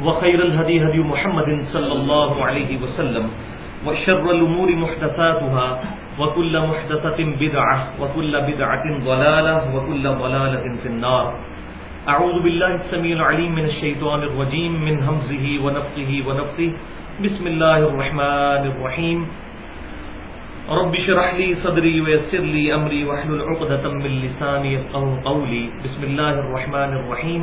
وخير الهدي هدي محمد صلى الله عليه وسلم وشر الأمور محدثاتها وكل محدثة بدعة وكل بدعة ضلالة وكل ضلالة في النار. أعوذ بالله السميع العليم من الشيطان الرجيم من همزه ونفقه ونفقه بسم الله الرحمن الرحيم. رب شرح لي صدري ويسر لي أمري واحلل عقدة من لساني يفقهوا قولي. بسم الله الرحمن الرحيم.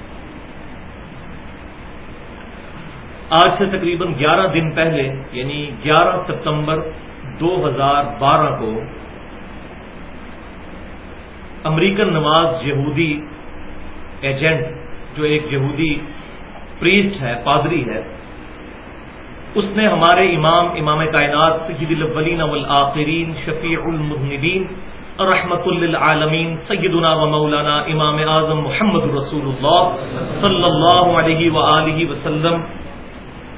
آج سے تقریباً گیارہ دن پہلے یعنی گیارہ ستمبر دو ہزار بارہ کو امریکن نواز یہودی ایجنٹ، جو ایک یہودی پریسٹ ہے، پادری ہے، اس نے ہمارے امام امام کائنات سید الاولین والآخرین، شفیع المذنبین، رحمت للعالمین، سیدنا و مولانا امام اعظم محمد رسول اللہ صلی اللہ علیہ وآلہ وسلم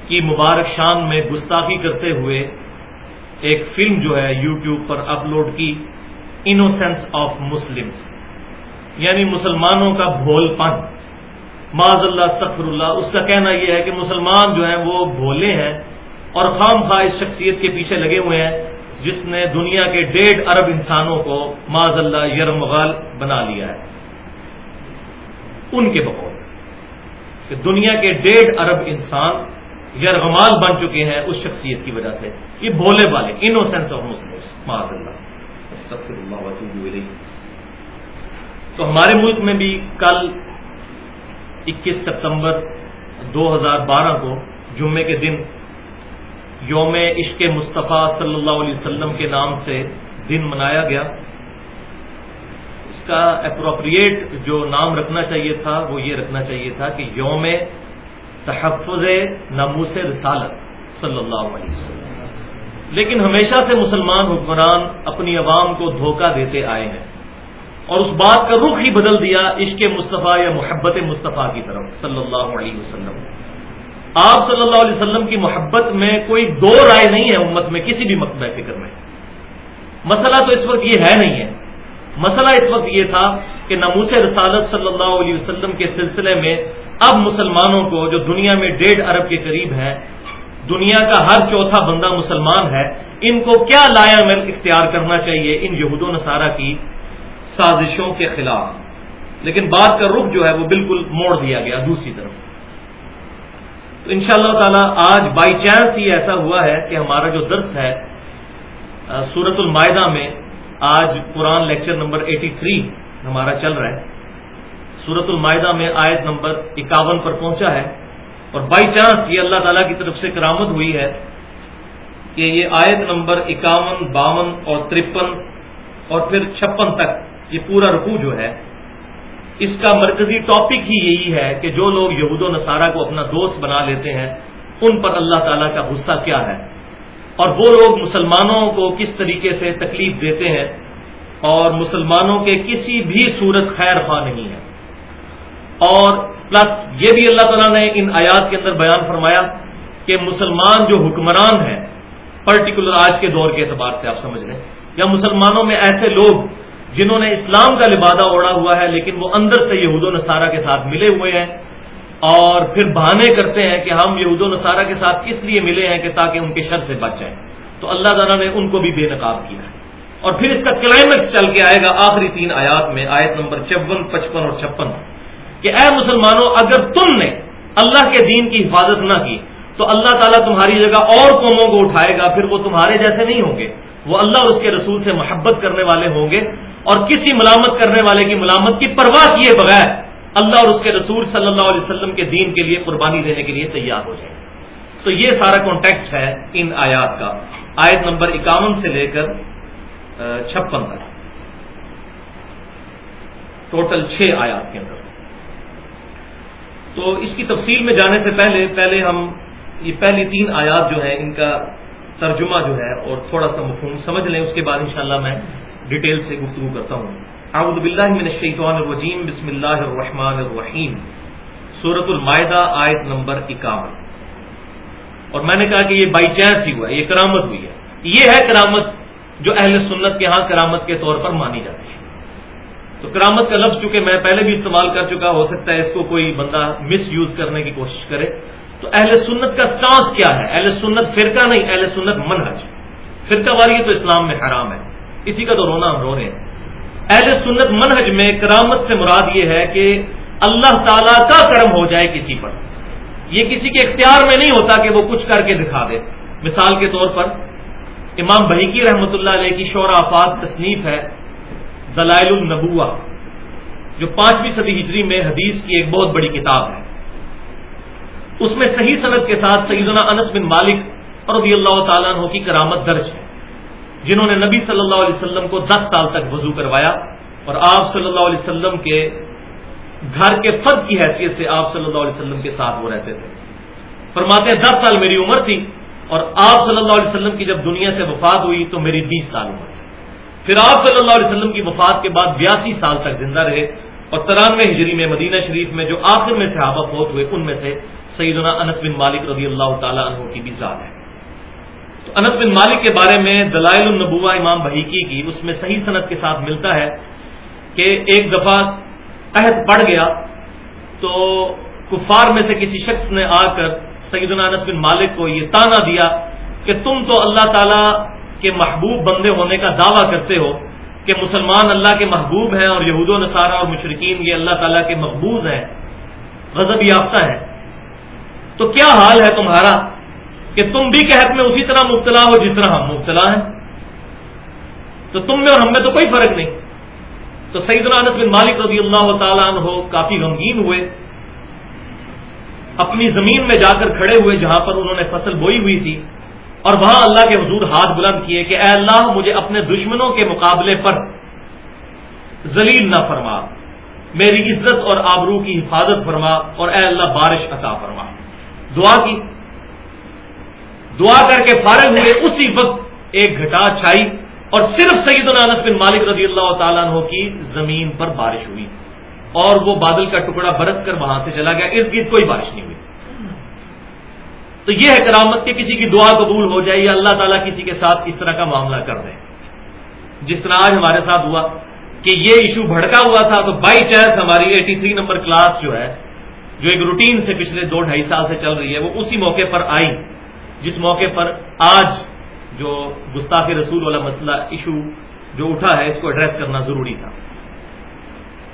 کی مبارک شان میں گستاخی کرتے ہوئے ایک فلم جو ہے یوٹیوب پر اپلوڈ کی انوسینس آف مسلمس یعنی مسلمانوں کا بھول پن. معذ اللہ تخر اللہ. اس کا کہنا یہ ہے کہ مسلمان جو ہیں وہ بھولے ہیں اور خام خواہ اس شخصیت کے پیچھے لگے ہوئے ہیں جس نے دنیا کے ڈیڑھ ارب انسانوں کو معذ اللہ یرمغال بنا لیا ہے. ان کے بقول کہ دنیا کے ڈیڑھ ارب انسان یرغمال بن چکے ہیں اس شخصیت کی وجہ سے۔ یہ بھولے والے انوسینس آف مسلم اللہ۔ تو ہمارے ملک میں بھی کل اکیس ستمبر دو ہزار بارہ کو جمعے کے دن یوم عشق مصطفیٰ صلی اللہ علیہ وسلم کے نام سے دن منایا گیا۔ اس کا اپروپریٹ جو نام رکھنا چاہیے تھا، وہ یہ رکھنا چاہیے تھا کہ یوم تحفظ ناموس رسالت صلی اللہ علیہ وسلم۔ لیکن ہمیشہ سے مسلمان حکمران اپنی عوام کو دھوکہ دیتے آئے ہیں۔ اور اس بات کا رخ ہی بدل دیا عشق مصطفیٰ یا محبت مصطفیٰ کی طرف صلی اللہ علیہ وسلم۔ آپ صلی اللہ علیہ وسلم کی محبت میں کوئی دو رائے نہیں ہے امت میں، کسی بھی مقبہ فکر میں۔ مسئلہ تو اس وقت یہ ہے نہیں ہے۔ مسئلہ اس وقت یہ تھا کہ نموس رسالت صلی اللہ علیہ وسلم کے سلسلے میں اب مسلمانوں کو جو دنیا میں ڈیڑھ ارب کے قریب ہے دنیا کا ہر چوتھا بندہ مسلمان ہے، ان کو کیا لایا عمل اختیار کرنا چاہیے ان یہود و نصارہ کی سازشوں کے خلاف؟ لیکن بات کا رخ جو ہے وہ بالکل موڑ دیا گیا دوسری طرف۔ تو ان شاء اللہ تعالی آج بائی چانس ہی ایسا ہوا ہے کہ ہمارا جو درس ہے سورت المائدہ میں آج قرآن لیکچر نمبر ایٹی تھری ہمارا چل رہا ہے۔ سورت المائدہ میں آیت نمبر اکاون پر پہنچا ہے اور بائی چانس یہ اللہ تعالیٰ کی طرف سے کرامت ہوئی ہے کہ یہ آیت نمبر اکاون، باون اور ترپن اور پھر چھپن تک یہ پورا رکوع جو ہے، اس کا مرکزی ٹاپک ہی یہی ہے کہ جو لوگ یہود و نصارہ کو اپنا دوست بنا لیتے ہیں، ان پر اللہ تعالیٰ کا غصہ کیا ہے؟ اور وہ لوگ مسلمانوں کو کس طریقے سے تکلیف دیتے ہیں؟ اور مسلمانوں کے کسی بھی صورت خیر خواہ نہیں ہے۔ اور پلس یہ بھی اللہ تعالیٰ نے ان آیات کے اندر بیان فرمایا کہ مسلمان جو حکمران ہیں پرٹیکولر آج کے دور کے اعتبار سے آپ سمجھ لیں، یا مسلمانوں میں ایسے لوگ جنہوں نے اسلام کا لبادہ اوڑا ہوا ہے، لیکن وہ اندر سے یہود و نصارہ کے ساتھ ملے ہوئے ہیں اور پھر بہانے کرتے ہیں کہ ہم یہود و نصارہ کے ساتھ کس لیے ملے ہیں کہ تاکہ ان کے شر سے بچ جائیں۔ تو اللہ تعالیٰ نے ان کو بھی بے نقاب کیا ہے۔ اور پھر اس کا کلائمیکس چل کے آئے گا آخری تین آیات میں، آیت نمبر چون، پچپن اور چھپن۔ کہ اے مسلمانوں، اگر تم نے اللہ کے دین کی حفاظت نہ کی، تو اللہ تعالیٰ تمہاری جگہ اور قوموں کو اٹھائے گا، پھر وہ تمہارے جیسے نہیں ہوں گے۔ وہ اللہ اور اس کے رسول سے محبت کرنے والے ہوں گے اور کسی ملامت کرنے والے کی ملامت کی پرواہ کیے بغیر اللہ اور اس کے رسول صلی اللہ علیہ وسلم کے دین کے لیے قربانی دینے کے لیے تیار ہو جائے۔ تو یہ سارا کانٹیکسٹ ہے ان آیات کا۔ آیت نمبر اکاون سے لے کر چھپن تک۔ ٹوٹل چھ آیات کے اندر۔ تو اس کی تفصیل میں جانے سے پہلے پہلے ہم یہ پہلی تین آیات جو ہیں ان کا ترجمہ جو ہے اور تھوڑا سا مفہوم سمجھ لیں، اس کے بعد انشاءاللہ میں ڈیٹیل سے گفتگو کرتا ہوں۔ اعوذ باللہ من الشیطان الرجیم، بسم اللہ الرحمن الرحیم۔ سورت المائدہ، آیت نمبر اکاون۔ اور میں نے کہا کہ یہ بائی چانس ہی ہوا ہے، یہ کرامت ہوئی ہے۔ یہ ہے کرامت جو اہل سنت کے ہاں کرامت کے طور پر مانی جاتی ہے۔ تو کرامت کا لفظ چونکہ میں پہلے بھی استعمال کر چکا، ہو سکتا ہے اس کو کوئی بندہ مس یوز کرنے کی کوشش کرے۔ تو اہل سنت کا سانس کیا ہے؟ اہل سنت فرقہ نہیں، اہل سنت منہج۔ فرقہ والی تو اسلام میں حرام ہے۔ اسی کا تو رونا ہم رو رہے ہیں۔ اہل سنت منہج میں کرامت سے مراد یہ ہے کہ اللہ تعالی کا کرم ہو جائے کسی پر۔ یہ کسی کے اختیار میں نہیں ہوتا کہ وہ کچھ کر کے دکھا دے۔ مثال کے طور پر امام بحیکی رحمۃ اللہ علیہ کی شور آفات تصنیف ہے۔ دلائل النبوہ، جو پانچویں صدی ہجری میں حدیث کی ایک بہت بڑی کتاب ہے۔ اس میں صحیح صنعت کے ساتھ سیدنا انس بن مالک رضی اللہ تعالیٰ عنہ کی کرامت درج ہے، جنہوں نے نبی صلی اللہ علیہ وسلم کو دس سال تک وضو کروایا اور آپ صلی اللہ علیہ وسلم کے گھر کے فرد کی حیثیت سے آپ صلی اللہ علیہ وسلم کے ساتھ وہ رہتے تھے۔ فرماتے ہیں، دس سال میری عمر تھی اور آپ صلی اللہ علیہ وسلم کی جب دنیا سے وفات ہوئی تو میری بیس سال عمر تھی۔ پھر آپ صلی اللہ علیہ وسلم کی وفات کے بعد بیاسی سال تک زندہ رہے اور ترانوے ہجری میں مدینہ شریف میں جو آخر میں صحابہ فوت ہوئے، ان میں سے سیدنا انس بن مالک رضی اللہ تعالیٰ عنہ کی بھی ذات ہے۔ تو انس بن مالک کے بارے میں دلائل النبوہ امام بحیکی کی اس میں صحیح صنعت کے ساتھ ملتا ہے کہ ایک دفعہ عہد پڑ گیا تو کفار میں سے کسی شخص نے آ کر سیدنا انس بن مالک کو یہ تانا دیا کہ تم تو اللہ تعالی کے محبوب بندے ہونے کا دعویٰ کرتے ہو کہ مسلمان اللہ کے محبوب ہیں اور یہود و نصارہ اور مشرقین یہ اللہ تعالیٰ کے محبوب ہیں، غضب یافتہ ہے تو کیا حال ہے تمہارا؟ کہ تم بھی قحط میں اسی طرح مبتلا ہو جس طرح ہم مبتلا ہیں۔ تو تم میں اور ہم میں تو کوئی فرق نہیں۔ تو سیدنا انس بن مالک رضی اللہ تعالیٰ عنہ کافی غمگین ہوئے۔ اپنی زمین میں جا کر کھڑے ہوئے جہاں پر انہوں نے فصل بوئی ہوئی تھی۔ اور وہاں اللہ کے حضور ہاتھ بلند کیے کہ اے اللہ مجھے اپنے دشمنوں کے مقابلے پر ذلیل نہ فرما، میری عزت اور آبرو کی حفاظت فرما اور اے اللہ بارش عطا فرما۔ دعا کی۔ دعا کر کے فارغ ہوئے، اسی وقت ایک گھٹا چھائی اور صرف سعید انس بن مالک رضی اللہ تعالیٰ عنہ کی زمین پر بارش ہوئی اور وہ بادل کا ٹکڑا برس کر وہاں سے چلا گیا۔ ارد گرد کوئی بارش نہیں ہوئی۔ تو یہ ہے کرامت کہ کسی کی دعا قبول ہو جائے یا اللہ تعالیٰ کسی کے ساتھ اس طرح کا معاملہ کر دیں جس طرح آج ہمارے ساتھ ہوا کہ یہ ایشو بھڑکا ہوا تھا تو بائی چانس ہماری ایٹی تھری نمبر کلاس جو ہے، جو ایک روٹین سے پچھلے دو ڈھائی سال سے چل رہی ہے، وہ اسی موقع پر آئی۔ جس موقع پر آج جو گستاخ رسول والا مسئلہ ایشو جو اٹھا ہے، اس کو ایڈریس کرنا ضروری تھا۔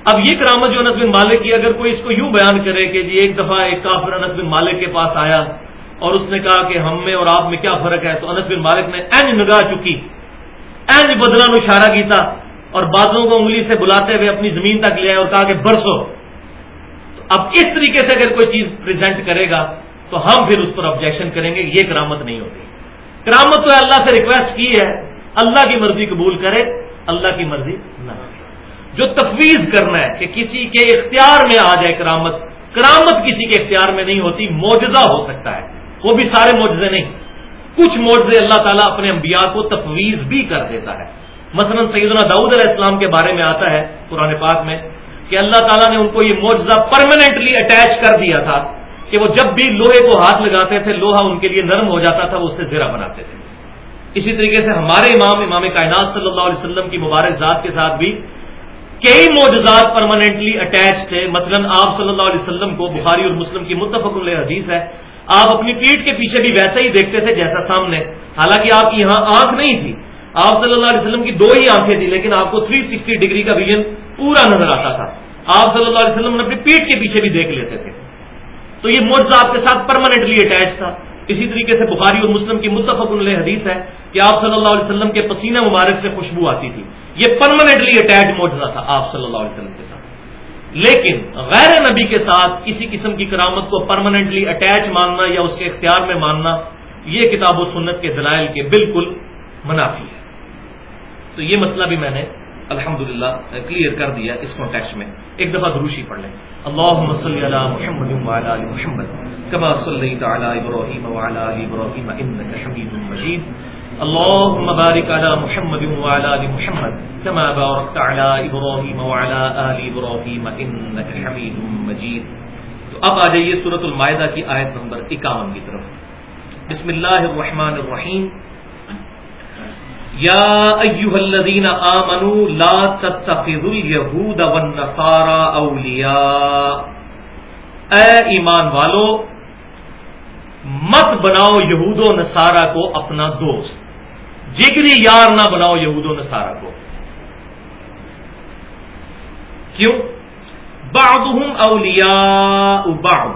اب یہ کرامت جو انس بن مالک کی، اگر کوئی اس کو یوں بیان کرے کہ جی ایک دفعہ ایک کافر انس بن مالک کے پاس آیا اور اس نے کہا کہ ہم میں اور آپ میں کیا فرق ہے؟ تو انس بن مالک نے این نگاہ چکی این بدلا اشارہ کیتا اور بازوں کو انگلی سے بلاتے ہوئے اپنی زمین تک لے آئے اور کہا کہ برسو۔ تو اب اس طریقے سے اگر کوئی چیز پریزنٹ کرے گا، تو ہم پھر اس پر آبجیکشن کریں گے، یہ کرامت نہیں ہوتی۔ کرامت تو اللہ سے ریکویسٹ کی ہے، اللہ کی مرضی قبول کرے، اللہ کی مرضی نہ جو تفویض کرنا ہے کہ کسی کے اختیار میں آ جائے کرامت کرامت کسی کے اختیار میں نہیں ہوتی موجزہ ہو سکتا ہے۔ وہ بھی سارے معجزے نہیں۔ کچھ معجزے اللہ تعالیٰ اپنے انبیاء کو تفویض بھی کر دیتا ہے۔ مثلا سیدنا داؤد علیہ السلام کے بارے میں آتا ہے قرآن پاک میں کہ اللہ تعالیٰ نے ان کو یہ معجزہ پرماننٹلی اٹیچ کر دیا تھا کہ وہ جب بھی لوہے کو ہاتھ لگاتے تھے، لوہا ان کے لیے نرم ہو جاتا تھا، وہ اس سے زیرہ بناتے تھے۔ اسی طریقے سے ہمارے امام امام کائنات صلی اللہ علیہ وسلم کی مبارک ذات کے ساتھ بھی کئی معجزات پرماننٹلی اٹیچ تھے۔ مثلا آپ صلی اللہ علیہ وسلم کو بخاری اور مسلم کی متفق علیہ حدیث ہے آپ اپنی پیٹ کے پیچھے بھی ویسا ہی دیکھتے تھے جیسا سامنے۔ حالانکہ آپ کی یہاں آنکھ نہیں تھی۔ آپ صلی اللہ علیہ وسلم کی دو ہی آنکھیں تھیں، لیکن آپ کو 360 ڈگری کا ویژن پورا نظر آتا تھا۔ آپ صلی اللہ علیہ وسلم اپنی پیٹ کے پیچھے بھی دیکھ لیتے تھے۔ تو یہ معجزہ آپ کے ساتھ پرماننٹلی اٹیچ تھا۔ اسی طریقے سے بخاری اور مسلم کی متفق علیہ حدیث ہے کہ آپ صلی اللہ علیہ وسلم کے پسینہ مبارک سے خوشبو آتی تھی۔ یہ پرماننٹلی اٹیچ موجودہ تھا آپ صلی اللہ علیہ وسلم کے ساتھ۔ لیکن غیر نبی کے ساتھ کسی قسم کی کرامت کو پرماننٹلی اٹیچ ماننا یا اس کے اختیار میں ماننا، یہ کتاب و سنت کے دلائل کے بالکل منافی ہے۔ تو یہ مسئلہ بھی میں نے الحمد کلیئر کر دیا اس کانٹیکس میں۔ ایک دفعہ دروشی پڑھ لیں۔ اللہ صلی علی محمد وعلى محمد كما صليت على ابراهيم وعلى ال ابراهيم انك اللهم بارك على محمد وعلى ال محمد كما باركت على ابراهيم وعلى ال ابراهيم انك حميد مجيد. تو اب آ جائیے سورۃ المائدہ کی آیت نمبر 51 کی طرف. بسم اللہ الرحمن الرحیم. یا ایوہ الذین آمنوا لا تتخذوا اليہود والنصارى اولیاء. اے ایمان والو، مت بناؤ یہود و نصارہ کو اپنا دوست. جگری یار نہ بناؤ یہود و نصارہ کو۔ کیوں؟ بعضهم اولیاء بعض۔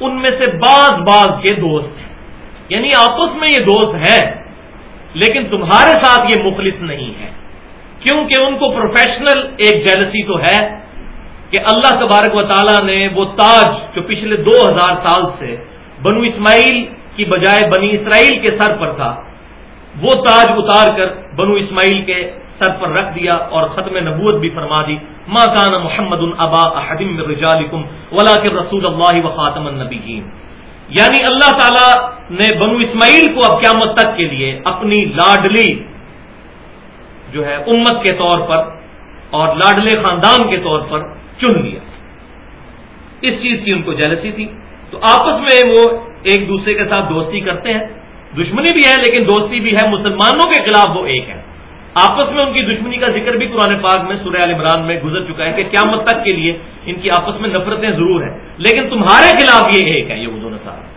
ان میں سے بعض بعض کے دوست ہیں۔ یعنی آپس میں یہ دوست ہیں، لیکن تمہارے ساتھ یہ مخلص نہیں ہے کیونکہ ان کو پروفیشنل ایک جیلسی تو ہے کہ اللہ تبارک و تعالیٰ نے وہ تاج جو پچھلے دو ہزار سال سے بنو اسماعیل کی بجائے بنی اسرائیل کے سر پر تھا وہ تاج اتار کر بنو اسماعیل کے سر پر رکھ دیا اور ختم نبوت بھی فرما دی۔ ماں کان محمد البا احدم رجالکم ولا کے رسول اللہ و خاتم النبی یعنی اللہ تعالیٰ نے بنو اسماعیل کو اب قیامت تک کے لیے اپنی لاڈلی جو ہے امت کے طور پر اور لاڈلے خاندان کے طور پر چن لیا۔ اس چیز کی ان کو جیلسی تھی۔ تو آپس میں وہ ایک دوسرے کے ساتھ دوستی کرتے ہیں۔ دشمنی بھی ہے لیکن دوستی بھی ہے، مسلمانوں کے خلاف وہ ایک ہے۔ آپس میں ان کی دشمنی کا ذکر بھی قرآن پاک میں، سورہ عال عمران میں گزر چکا ہے کہ قیامت تک کے لیے ان کی آپس میں نفرتیں ضرور ہیں۔ لیکن تمہارے خلاف یہ ایک ہے یہ اردو نصار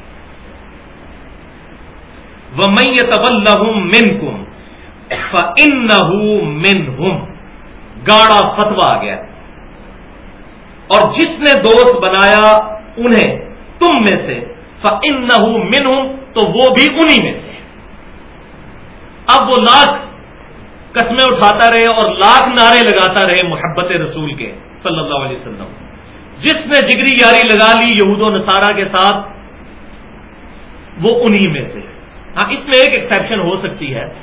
وہ میں طب من کم گاڑا فتوا آ گیا۔ اور جس نے دوست بنایا انہیں، تم میں سے فن من ہوں تو وہ بھی انہی میں سے۔ اب وہ لاکھ قسمیں اٹھاتا رہے اور لاکھ نعرے لگاتا رہے محبت رسول کے صلی اللہ علیہ وسلم۔ جس نے جگری یاری لگا لی یہود و نصارہ کے ساتھ، وہ انہی میں سے۔ ہاں اس میں ایک ایکسیپشن ہو سکتی ہے۔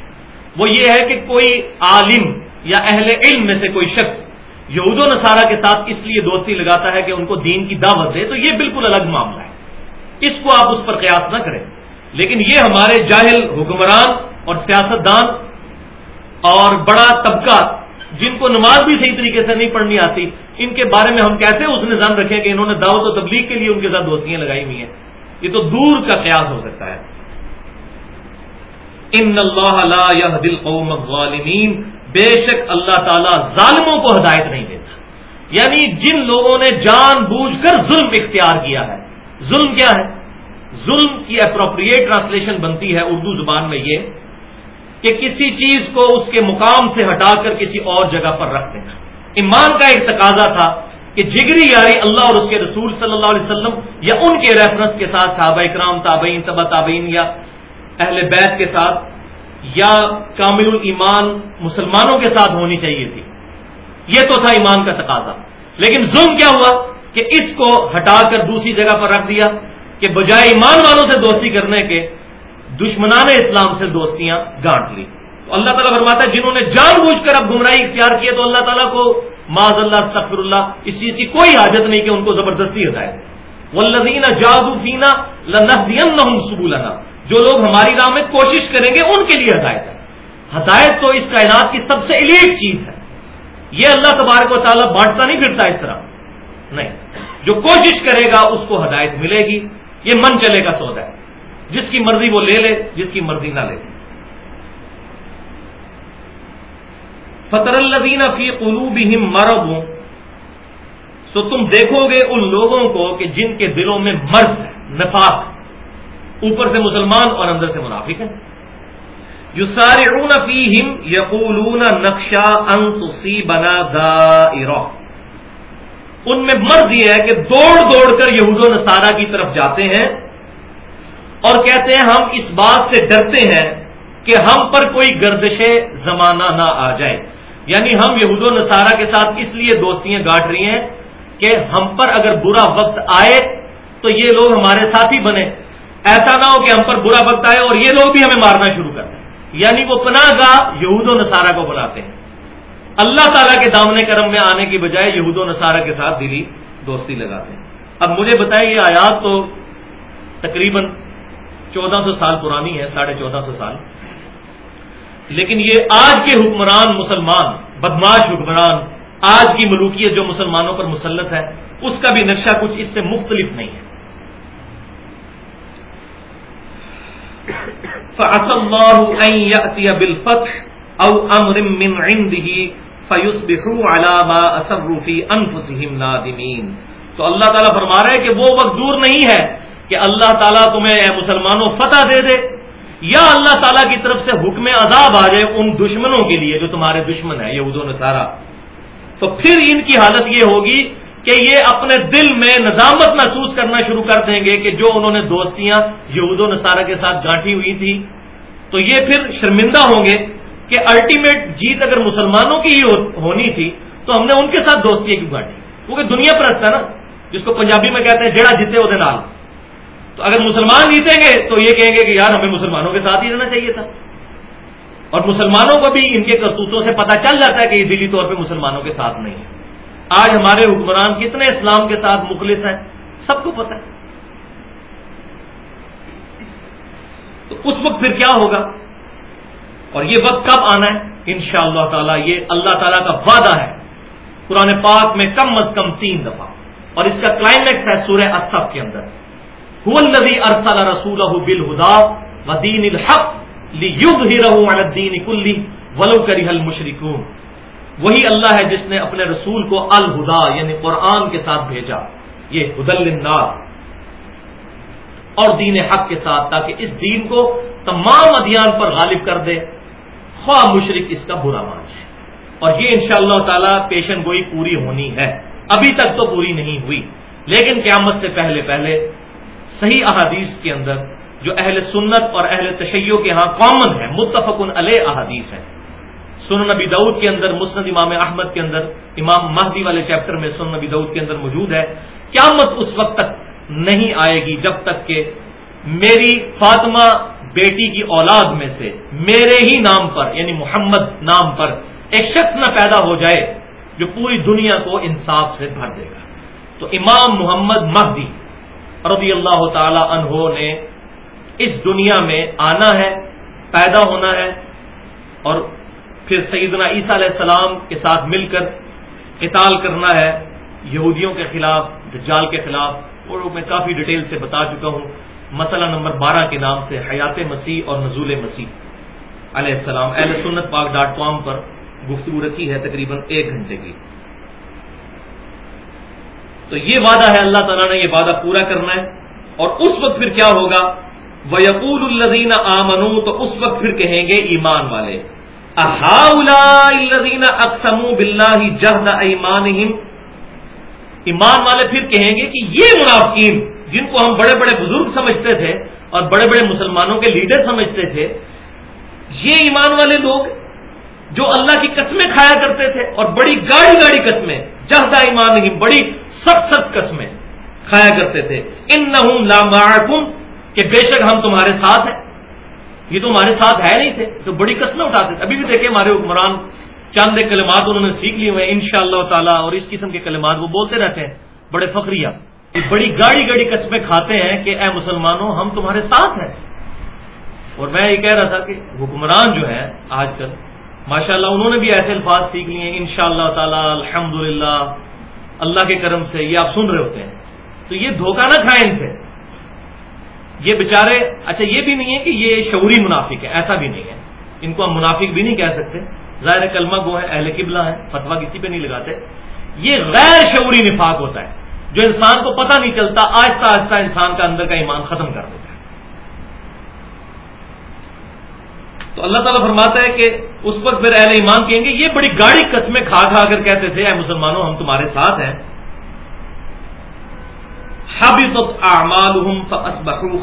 وہ یہ ہے کہ کوئی عالم یا اہل علم میں سے کوئی شخص یہود و نصارہ کے ساتھ اس لیے دوستی لگاتا ہے کہ ان کو دین کی دعوت دے، تو یہ بالکل الگ معاملہ ہے۔ اس کو آپ اس پر قیاس نہ کریں۔ لیکن یہ ہمارے جاہل حکمران اور سیاست دان اور بڑا طبقہ جن کو نماز بھی صحیح طریقے سے نہیں پڑھنی آتی، ان کے بارے میں ہم کیسے اس نظام رکھیں کہ انہوں نے دعوت و تبلیغ کے لیے ان کے ساتھ دوستیاں لگائی ہوئی ہیں؟ یہ تو دور کا قیاس ہو سکتا ہے۔ ان اللہ لا دل قوم الظالمین، بے شک اللہ تعالی ظالموں کو ہدایت نہیں دیتا۔ یعنی جن لوگوں نے جان بوجھ کر ظلم اختیار کیا ہے ظلم کیا ہے؟ ظلم کی اپروپریٹ ٹرانسلیشن بنتی ہے اردو زبان میں یہ کہ کسی چیز کو اس کے مقام سے ہٹا کر کسی اور جگہ پر رکھ دینا۔ ایمان کا ایک تقاضا تھا کہ جگری یاری اللہ اور اس کے رسول صلی اللہ علیہ وسلم یا ان کے ریفرنس کے ساتھ صحابہ اکرام، تابعین تبا تابعین یا اہل بیت کے ساتھ یا کامل الایمان مسلمانوں کے ساتھ ہونی چاہیے تھی۔ یہ تو تھا ایمان کا تقاضا۔ لیکن ظلم کیا ہوا؟ کہ اس کو ہٹا کر دوسری جگہ پر رکھ دیا کہ بجائے ایمان والوں سے دوستی کرنے کے، دشمنان اسلام سے دوستیاں گانٹ لی۔ تو اللہ تعالیٰ فرماتا ہے، جنہوں نے جان بوجھ کر اب گمراہی اختیار کیا تو اللہ تعالیٰ کو معذ اللہ تفر اللہ، اس چیز کی کوئی حاجت نہیں کہ ان کو زبردستی ہدایت وہ لذین جادو فینا لنا جو لوگ ہماری راہ میں کوشش کریں گے، ان کے لیے ہدایت ہے۔ ہدایت تو اس کائنات کی سب سے الیٹ چیز ہے۔ یہ اللہ تبارک و تعالیٰ بانٹتا نہیں پھرتا اس طرح۔ نہیں۔ جو کوشش کرے گا، اس کو ہدایت ملے گی۔ یہ من چلے گا سودا۔ ہے جس کی مرضی وہ لے لے، جس کی مرضی نہ لے۔ فطر الدین فی قلوب مرض۔ ہوں تو تم دیکھو گے ان لوگوں کو کہ جن کے دلوں میں مرض ہے، نفاق۔ اوپر سے مسلمان اور اندر سے منافق ہے یو سارے فیہم یقولون نقشہ انسی بنا دا ان میں مرض یہ ہے کہ دوڑ دوڑ کر یہود و نصارہ کی طرف جاتے ہیں اور کہتے ہیں ہم اس بات سے ڈرتے ہیں کہ ہم پر کوئی گردش زمانہ نہ آ جائے۔ یعنی ہم یہود و نصارہ کے ساتھ اس لیے دوستیاں گاٹ رہی ہیں کہ ہم پر اگر برا وقت آئے تو یہ لوگ ہمارے ساتھی بنے۔ ایسا نہ ہو کہ ہم پر برا وقت آئے اور یہ لوگ بھی ہمیں مارنا شروع کر دیں۔ یعنی وہ پناہ گاہ یہود و نصارہ کو بناتے ہیں۔ اللہ تعالیٰ کے دامن کرم میں آنے کی بجائے یہود و نصارہ کے ساتھ دلی دوستی لگاتے ہیں۔ اب مجھے بتائیں یہ آیات تو تقریباً چودہ سو سال پرانی ہے ساڑھے چودہ سو سال۔ لیکن یہ آج کے حکمران مسلمان بدماش حکمران، آج کی ملوکیت جو مسلمانوں پر مسلط ہے، اس کا بھی نقشہ کچھ اس سے مختلف نہیں ہے۔ او امر من عنده فيصبحوا على ما اسروا في انفسهم نادمين۔ تو اللہ تعالیٰ فرما رہا ہے کہ وہ وقت دور نہیں ہے کہ اللہ تعالیٰ تمہیں اے مسلمانوں فتح دے دے، یا اللہ تعالیٰ کی طرف سے حکم عذاب آ جائے ان دشمنوں کے لیے جو تمہارے دشمن ہیں یہ نے سارا تو پھر ان کی حالت یہ ہوگی کہ یہ اپنے دل میں نظامت محسوس کرنا شروع کر دیں گے کہ جو انہوں نے دوستیاں یہود و نصارہ کے ساتھ گانٹھی ہوئی تھی۔ تو یہ پھر شرمندہ ہوں گے کہ الٹیمیٹ جیت اگر مسلمانوں کی ہی ہونی تھی، تو ہم نے ان کے ساتھ دوستی کیوں گانٹھی کیونکہ دنیا پرست ہے نا، جس کو پنجابی میں کہتے ہیں، جڑا جیتے وہ نال۔ تو اگر مسلمان جیتیں گے، تو یہ کہیں گے کہ یار ہمیں مسلمانوں کے ساتھ ہی رہنا چاہیے تھا۔ اور مسلمانوں کو بھی ان کے کرتوتوں سے پتہ چل جاتا ہے کہ یہ دلی طور پہ مسلمانوں کے ساتھ نہیں ہے۔ آج ہمارے حکمران کتنے اسلام کے ساتھ مخلص ہیں، سب کو پتہ ہے۔ تو اس وقت پھر کیا ہوگا؟ اور یہ وقت کب آنا ہے؟ ان شاء اللہ تعالی یہ اللہ تعالیٰ کا وعدہ ہے۔ قرآن پاک میں کم از کم تین دفعہ۔ اور اس کا کلائمیکس ہے سورہ اصف کے اندر۔ ارسل رسول بل ہدا ودین الحق الدین کلی ولو کری المشرکون۔ وہی اللہ ہے جس نے اپنے رسول کو الہدا یعنی قرآن کے ساتھ بھیجا۔ یہ ہدل اور دین حق کے ساتھ تاکہ اس دین کو تمام ادیان پر غالب کر دے۔ خواہ مشرق اس کا برا مان جائے اور یہ انشاءاللہ اللہ تعالی پیشن گوئی پوری ہونی ہے۔ ابھی تک تو پوری نہیں ہوئی۔ لیکن قیامت سے پہلے پہلے صحیح احادیث کے اندر جو اہل سنت اور اہل تشیع کے ہاں کامن ہے متفق علیہ احادیث ہے سن نبی دعود کے اندر، مسند امام احمد کے اندر، امام مہدی والے چیپٹر میں سن نبی دعود کے اندر موجود ہے۔ قیامت اس وقت تک نہیں آئے گی جب تک کہ میری فاطمہ بیٹی کی اولاد میں سے میرے ہی نام پر یعنی محمد نام پر ایک شخص نہ پیدا ہو جائے جو پوری دنیا کو انصاف سے بھر دے گا۔ تو امام محمد مہدی رضی اللہ تعالی عنہ نے اس دنیا میں آنا ہے، پیدا ہونا ہے اور پھر سیدنا عیسیٰ علیہ السلام کے ساتھ مل کر قتال کرنا ہے۔ یہودیوں کے خلاف، دجال کے خلاف اور میں کافی ڈیٹیل سے بتا چکا ہوں۔ مسئلہ نمبر بارہ کے نام سے حیات مسیح اور نزول مسیح۔ علیہ السلام، اہل سنت پاک ڈاٹ کام پر گفتگو رکھی ہے تقریباً ایک گھنٹے کی۔ تو یہ وعدہ ہے، اللہ تعالیٰ نے یہ وعدہ پورا کرنا ہے۔ اور اس وقت پھر کیا ہوگا؟ وہ یقول الدین آمنو تو اس وقت پھر کہیں گے ایمان والے۔ الدین اقسم بلّہ جہد ایمان ایمان والے پھر کہیں گے کہ یہ منافقین جن کو ہم بڑے بڑے بزرگ سمجھتے تھے اور بڑے بڑے مسلمانوں کے لیڈر سمجھتے تھے، یہ ایمان والے لوگ جو اللہ کی قسمیں کھایا کرتے تھے اور بڑی گاڑی گاڑی قسمیں جہدا ایمان نہیں، بڑی سخت سخت قسمیں کھایا کرتے تھے۔ ان نہ کہ بے شک ہم تمہارے ساتھ ہیں۔ یہ تو ہمارے ساتھ ہے نہیں تھے تو بڑی قسمیں اٹھاتے تھے۔ ابھی بھی دیکھیں ہمارے حکمران چاند کلمات انہوں نے سیکھ لیے ہوئے ان شاء اللہ تعالیٰ، اور اس قسم کے کلمات وہ بولتے رہتے ہیں، بڑے فخریہ۔ بڑی گاڑی گاڑی قسمیں کھاتے ہیں کہ اے مسلمانوں، ہم تمہارے ساتھ ہیں۔ اور میں یہ کہہ رہا تھا کہ حکمران جو ہے آج کل ماشاء اللہ انہوں نے بھی ایسے الفاظ سیکھ لیے ان شاء اللہ تعالیٰ الحمد اللہ کے کرم سے یہ آپ سن رہے ہوتے ہیں۔ تو یہ دھوکہ نہ کھائیں ان سے۔ یہ بےچارے اچھا یہ بھی نہیں ہے کہ یہ شعوری منافق ہے ایسا بھی نہیں ہے۔ ان کو ہم منافق بھی نہیں کہہ سکتے۔ ظاہر کلمہ گو ہے، اہل قبلہ ہے فتوا کسی پہ نہیں لگاتے۔ یہ غیر شعوری نفاق ہوتا ہے۔ جو انسان کو پتہ نہیں چلتا، آہستہ آہستہ انسان کا اندر کا ایمان ختم کر دیتا ہے۔ تو اللہ تعالیٰ فرماتا ہے کہ اس وقت پھر اہل ایمان کہیں گے، یہ بڑی گاڑی قسمیں کھا کھا کر کہتے تھے، اے مسلمانوں، ہم تمہارے ساتھ ہیں۔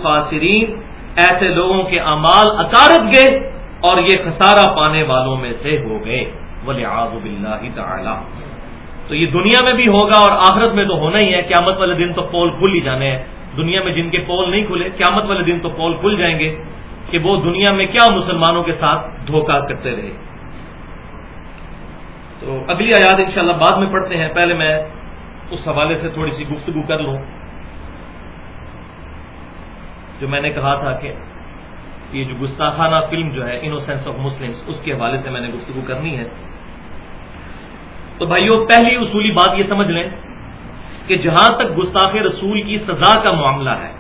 خاسرین۔ ایسے لوگوں کے اعمال اکارت گئے اور یہ خسارہ پانے والوں میں سے ہو گئے۔ ولی آب تعالی تو یہ دنیا میں بھی ہوگا اور آخرت میں تو ہونا ہی ہے۔ قیامت والے دن تو پول کھل ہی جانے ہیں۔ دنیا میں جن کے پول نہیں کھلے، قیامت والے دن تو پول کھل جائیں گے کہ وہ دنیا میں کیا مسلمانوں کے ساتھ دھوکہ کرتے رہے۔ تو اگلی آیات انشاءاللہ بعد میں پڑھتے ہیں۔ پہلے میں اس حوالے سے تھوڑی سی گفتگو کر لوں۔ جو میں نے کہا تھا کہ یہ جو گستاخانہ فلم جو ہے انوسینس آف مسلم اس کے حوالے سے میں نے گفتگو کرنی ہے۔ تو بھائیو، پہلی اصولی بات یہ سمجھ لیں کہ جہاں تک گستاخ رسول کی سزا کا معاملہ ہے،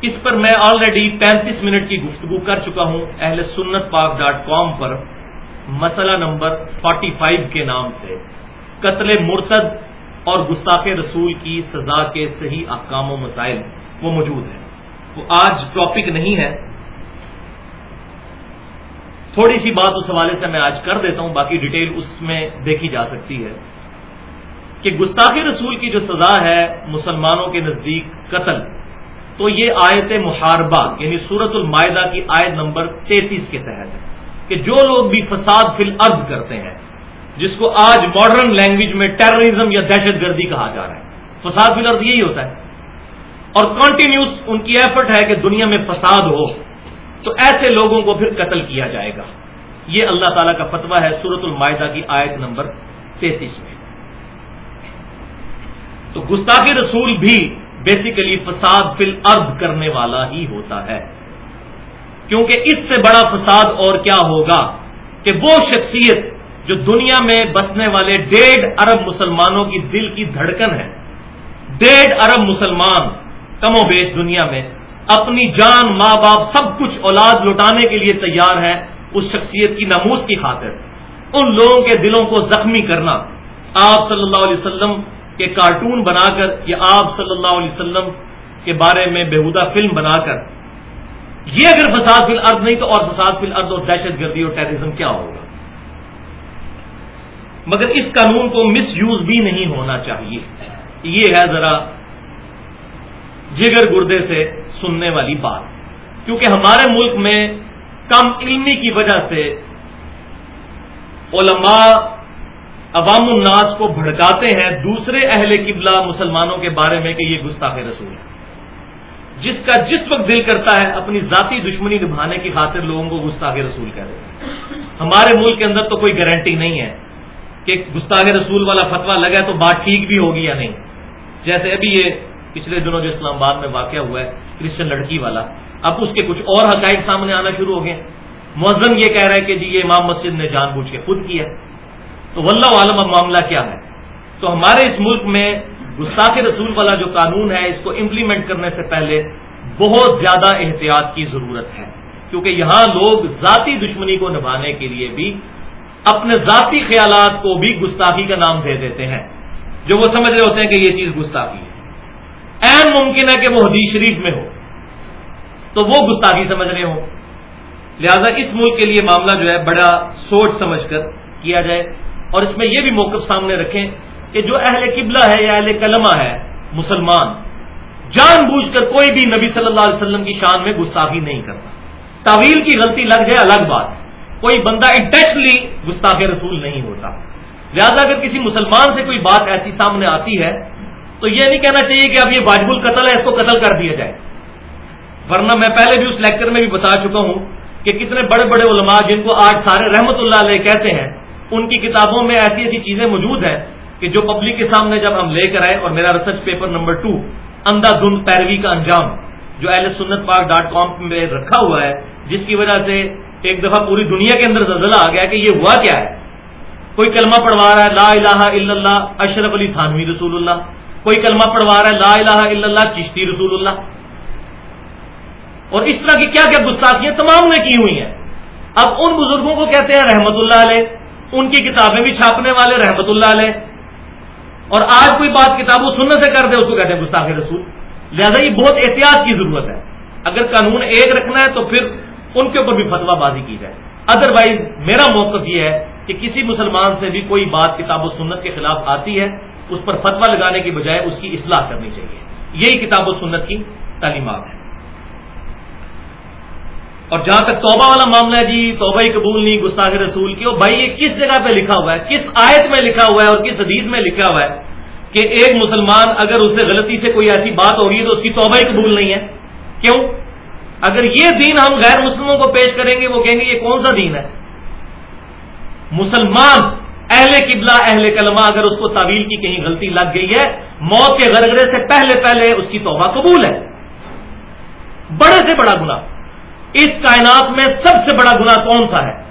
اس پر میں آلریڈی پینتیس منٹ کی گفتگو کر چکا ہوں اہل سنت پاک ڈاٹ کام پر، مسئلہ نمبر فورٹی فائیو کے نام سے۔ قتل مرتد اور گستاخ رسول کی سزا کے صحیح احکام و مسائل وہ موجود ہیں۔ وہ آج ٹاپک نہیں ہے۔ تھوڑی سی بات اس حوالے سے میں آج کر دیتا ہوں، باقی ڈیٹیل اس میں دیکھی جا سکتی ہے کہ گستاخ رسول کی جو سزا ہے مسلمانوں کے نزدیک قتل، تو یہ آیت محاربہ یعنی سورت المائدہ کی آیت نمبر تینتیس کے تحت ہے کہ جو لوگ بھی فساد فی الارض کرتے ہیں، جس کو آج ماڈرن لینگویج میں ٹیررزم یا دہشت گردی کہا جا رہا ہے، فساد فی الارض یہی ہوتا ہے۔ اور کنٹینیوس ان کی ایفرٹ ہے کہ دنیا میں فساد ہو۔ تو ایسے لوگوں کو پھر قتل کیا جائے گا۔ یہ اللہ تعالیٰ کا فتویٰ ہے سورت المائدہ کی آیت نمبر تینتیس میں۔ تو گستاخ رسول بھی بیسیکلی فساد فی الارض کرنے والا ہی ہوتا ہے۔ کیونکہ اس سے بڑا فساد اور کیا ہوگا کہ وہ شخصیت جو دنیا میں بسنے والے ڈیڑھ ارب مسلمانوں کی دل کی دھڑکن ہے۔ ڈیڑھ ارب مسلمان کم و بیش دنیا میں اپنی جان، ماں باپ سب کچھ اولاد لوٹانے کے لیے تیار ہے اس شخصیت کی ناموس کی خاطر۔ ان لوگوں کے دلوں کو زخمی کرنا۔ آپ صلی اللہ علیہ وسلم کے کارٹون بنا کر یا آپ صلی اللہ علیہ وسلم کے بارے میں بےحدہ فلم بنا کر۔ یہ اگر فساد فی الارض نہیں تو اور فساد فی الارض اور دہشت گردی اور ٹیررزم کیا ہوگا؟ مگر اس قانون کو مس یوز بھی نہیں ہونا چاہیے۔ یہ ہے ذرا جگر گردے سے سننے والی بات۔ کیونکہ ہمارے ملک میں کم علمی کی وجہ سے علماء عوام الناس کو بھڑکاتے ہیں دوسرے اہل قبلہ مسلمانوں کے بارے میں کہ یہ گستاخ رسول ہے جس کا جس وقت دل کرتا ہے اپنی ذاتی دشمنی نبھانے کی خاطر لوگوں کو گستاخ رسول کہہ رہے ہیں۔ ہمارے ملک کے اندر تو کوئی گارنٹی نہیں ہے کہ گستاخ رسول والا فتوا لگا تو بات ٹھیک بھی ہوگی یا نہیں۔ جیسے ابھی یہ پچھلے دنوں جو اسلام آباد میں واقع ہوا ہے، کرسچن لڑکی والا، اب اس کے کچھ اور حقائق سامنے آنا شروع ہو گئے۔ مؤذن یہ کہہ رہا ہے کہ جی یہ امام مسجد نے جان بوجھ کے خود کیا تو واللہ عالم اب معاملہ کیا ہے؟ تو ہمارے اس ملک میں گستاخ رسول والا جو قانون ہے، اس کو امپلیمنٹ کرنے سے پہلے بہت زیادہ احتیاط کی ضرورت ہے۔ کیونکہ یہاں لوگ ذاتی دشمنی کو نبھانے کے لیے بھی اپنے ذاتی خیالات کو بھی گستاخی کا نام دے دیتے ہیں۔ جو وہ سمجھ رہے ہوتے ہیں کہ یہ چیز گستاخی ہے۔ این ممکن ہے کہ وہ حدیث شریف میں ہو۔ تو وہ گستاخی سمجھ رہے ہوں۔ لہذا اس ملک کے لیے معاملہ جو ہے بڑا سوچ سمجھ کر کیا جائے۔ اور اس میں یہ بھی موقف سامنے رکھیں کہ جو اہل قبلہ ہے یا اہل کلمہ ہے، مسلمان، جان بوجھ کر کوئی بھی نبی صلی اللہ علیہ وسلم کی شان میں گستاخی نہیں کرتا۔ تعویل کی غلطی لگ جائے، الگ بات۔ کوئی بندہ انٹینشنلی گستاخ رسول نہیں ہوتا۔ لہذا اگر کسی مسلمان سے کوئی بات ایسی سامنے آتی ہے تو یہ نہیں کہنا چاہیے کہ اب یہ واجب القتل ہے، اس کو قتل کر دیا جائے۔ ورنہ میں پہلے بھی اس لیکچر میں بھی بتا چکا ہوں کہ کتنے بڑے بڑے علماء جن کو آج سارے رحمت اللہ علیہ کہتے ہیں، ان کی کتابوں میں ایسی ایسی چیزیں موجود ہیں کہ جو پبلک کے سامنے جب ہم لے کر آئے اور میرا ریسرچ پیپر نمبر ٹو اندھا دھند پیروی کا انجام جو اہل سنت پاک ڈاٹ کام میں رکھا ہوا ہے، جس کی وجہ سے ایک دفعہ پوری دنیا کے اندر زلزلہ آ گیا کہ یہ ہوا کیا ہے۔ کوئی کلمہ پڑھوا رہا ہے، لا الہ الا اللہ، اشرف علی تھانوی رسول اللہ۔ کوئی کلمہ پڑھوا رہا ہے، لا الہ الا اللہ، چشتی رسول اللہ۔ اور اس طرح کی کیا کیا گستاخیاں تمام نے کی ہوئی ہیں۔ اب ان بزرگوں کو کہتے ہیں رحمت اللہ علیہ، ان کی کتابیں بھی چھاپنے والے رحمت اللہ علیہ۔ اور آج کوئی بات کتابوں سننے سے کر دے، اس کو کہتے ہیں گستاخ رسول۔ لہذا یہ بہت احتیاط کی ضرورت ہے۔ اگر قانون ایک رکھنا ہے تو پھر ان کے اوپر بھی فتوا بازی کی جائے۔ ادروائز میرا موقف یہ ہے کہ کسی مسلمان سے بھی کوئی بات، کتاب و سنت کے خلاف آتی ہے اس پر فتوا لگانے کی بجائے اس کی اصلاح کرنی چاہیے۔ یہی کتاب و سنت کی تعلیمات ہے اور جہاں تک توبہ والا معاملہ ہے جی توبہ ہی قبول نہیں، گستاخ رسول کی بھائی یہ کس جگہ پہ لکھا ہوا ہے؟ کس آیت میں لکھا ہوا ہے اور کس حدیث میں لکھا ہوا ہے کہ ایک مسلمان اگر اسے غلطی سے کوئی ایسی بات ہو رہی ہے تو اس کی توبہ ہی قبول نہیں ہے؟ کیوں؟ اگر یہ دین ہم غیر مسلموں کو پیش کریں گے، وہ کہیں گے یہ کون سا دین ہے؟ مسلمان اہل قبلہ، اہل کلمہ اگر اس کو تعویل کی کہیں غلطی لگ گئی ہے، موت کے غرغرے سے پہلے پہلے اس کی توبہ قبول ہے۔ بڑے سے بڑا گنا اس کائنات میں سب سے بڑا گنا کون سا ہے؟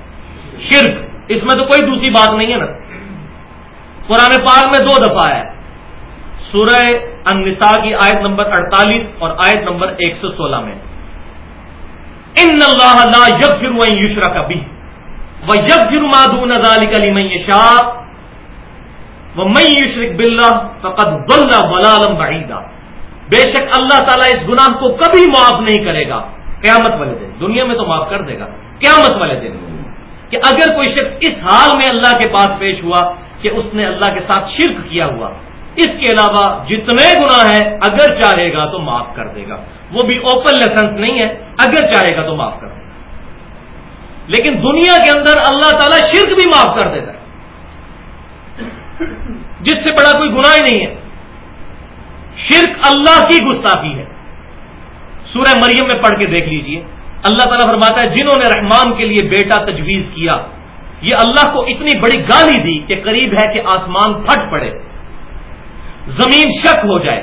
شرک۔ اس میں تو کوئی دوسری بات نہیں ہے نا۔ قرآن پاک میں دو دفعہ ہے۔ سورہ النساء کی آیت نمبر اڑتالیس اور آیت نمبر ایک سو سولہ میں۔ ان اللہ لا یغفر ان یشرک بھی وہ یغفر ما دون ذلك لمن یشاء ومن یشرک باللہ فقد ضل ضلالا بعیدا بے شک اللہ تعالیٰ اس گناہ کو کبھی معاف نہیں کرے گا۔ قیامت والے دن، دنیا میں تو معاف کر دے گا۔ قیامت والے دن۔ کہ اگر کوئی شخص اس حال میں اللہ کے پاس پیش ہوا کہ اس نے اللہ کے ساتھ شرک کیا ہوا، اس کے علاوہ جتنے گنا ہیں، اگر چاہے گا تو معاف کر دے گا۔ وہ بھی اوپن لائسنس نہیں ہے، اگر چاہے گا تو معاف کر دے گا۔ لیکن دنیا کے اندر اللہ تعالیٰ شرک بھی معاف کر دیتا ہے۔ جس سے بڑا کوئی گناہ ہی نہیں ہے۔ شرک اللہ کی گستاخی ہے۔ سورہ مریم میں پڑھ کے دیکھ لیجیے۔ اللہ تعالیٰ فرماتا ہے، جنہوں نے رحمان کے لیے بیٹا تجویز کیا، یہ اللہ کو اتنی بڑی گالی دی کہ قریب ہے کہ آسمان پھٹ پڑے۔ زمین شک ہو جائے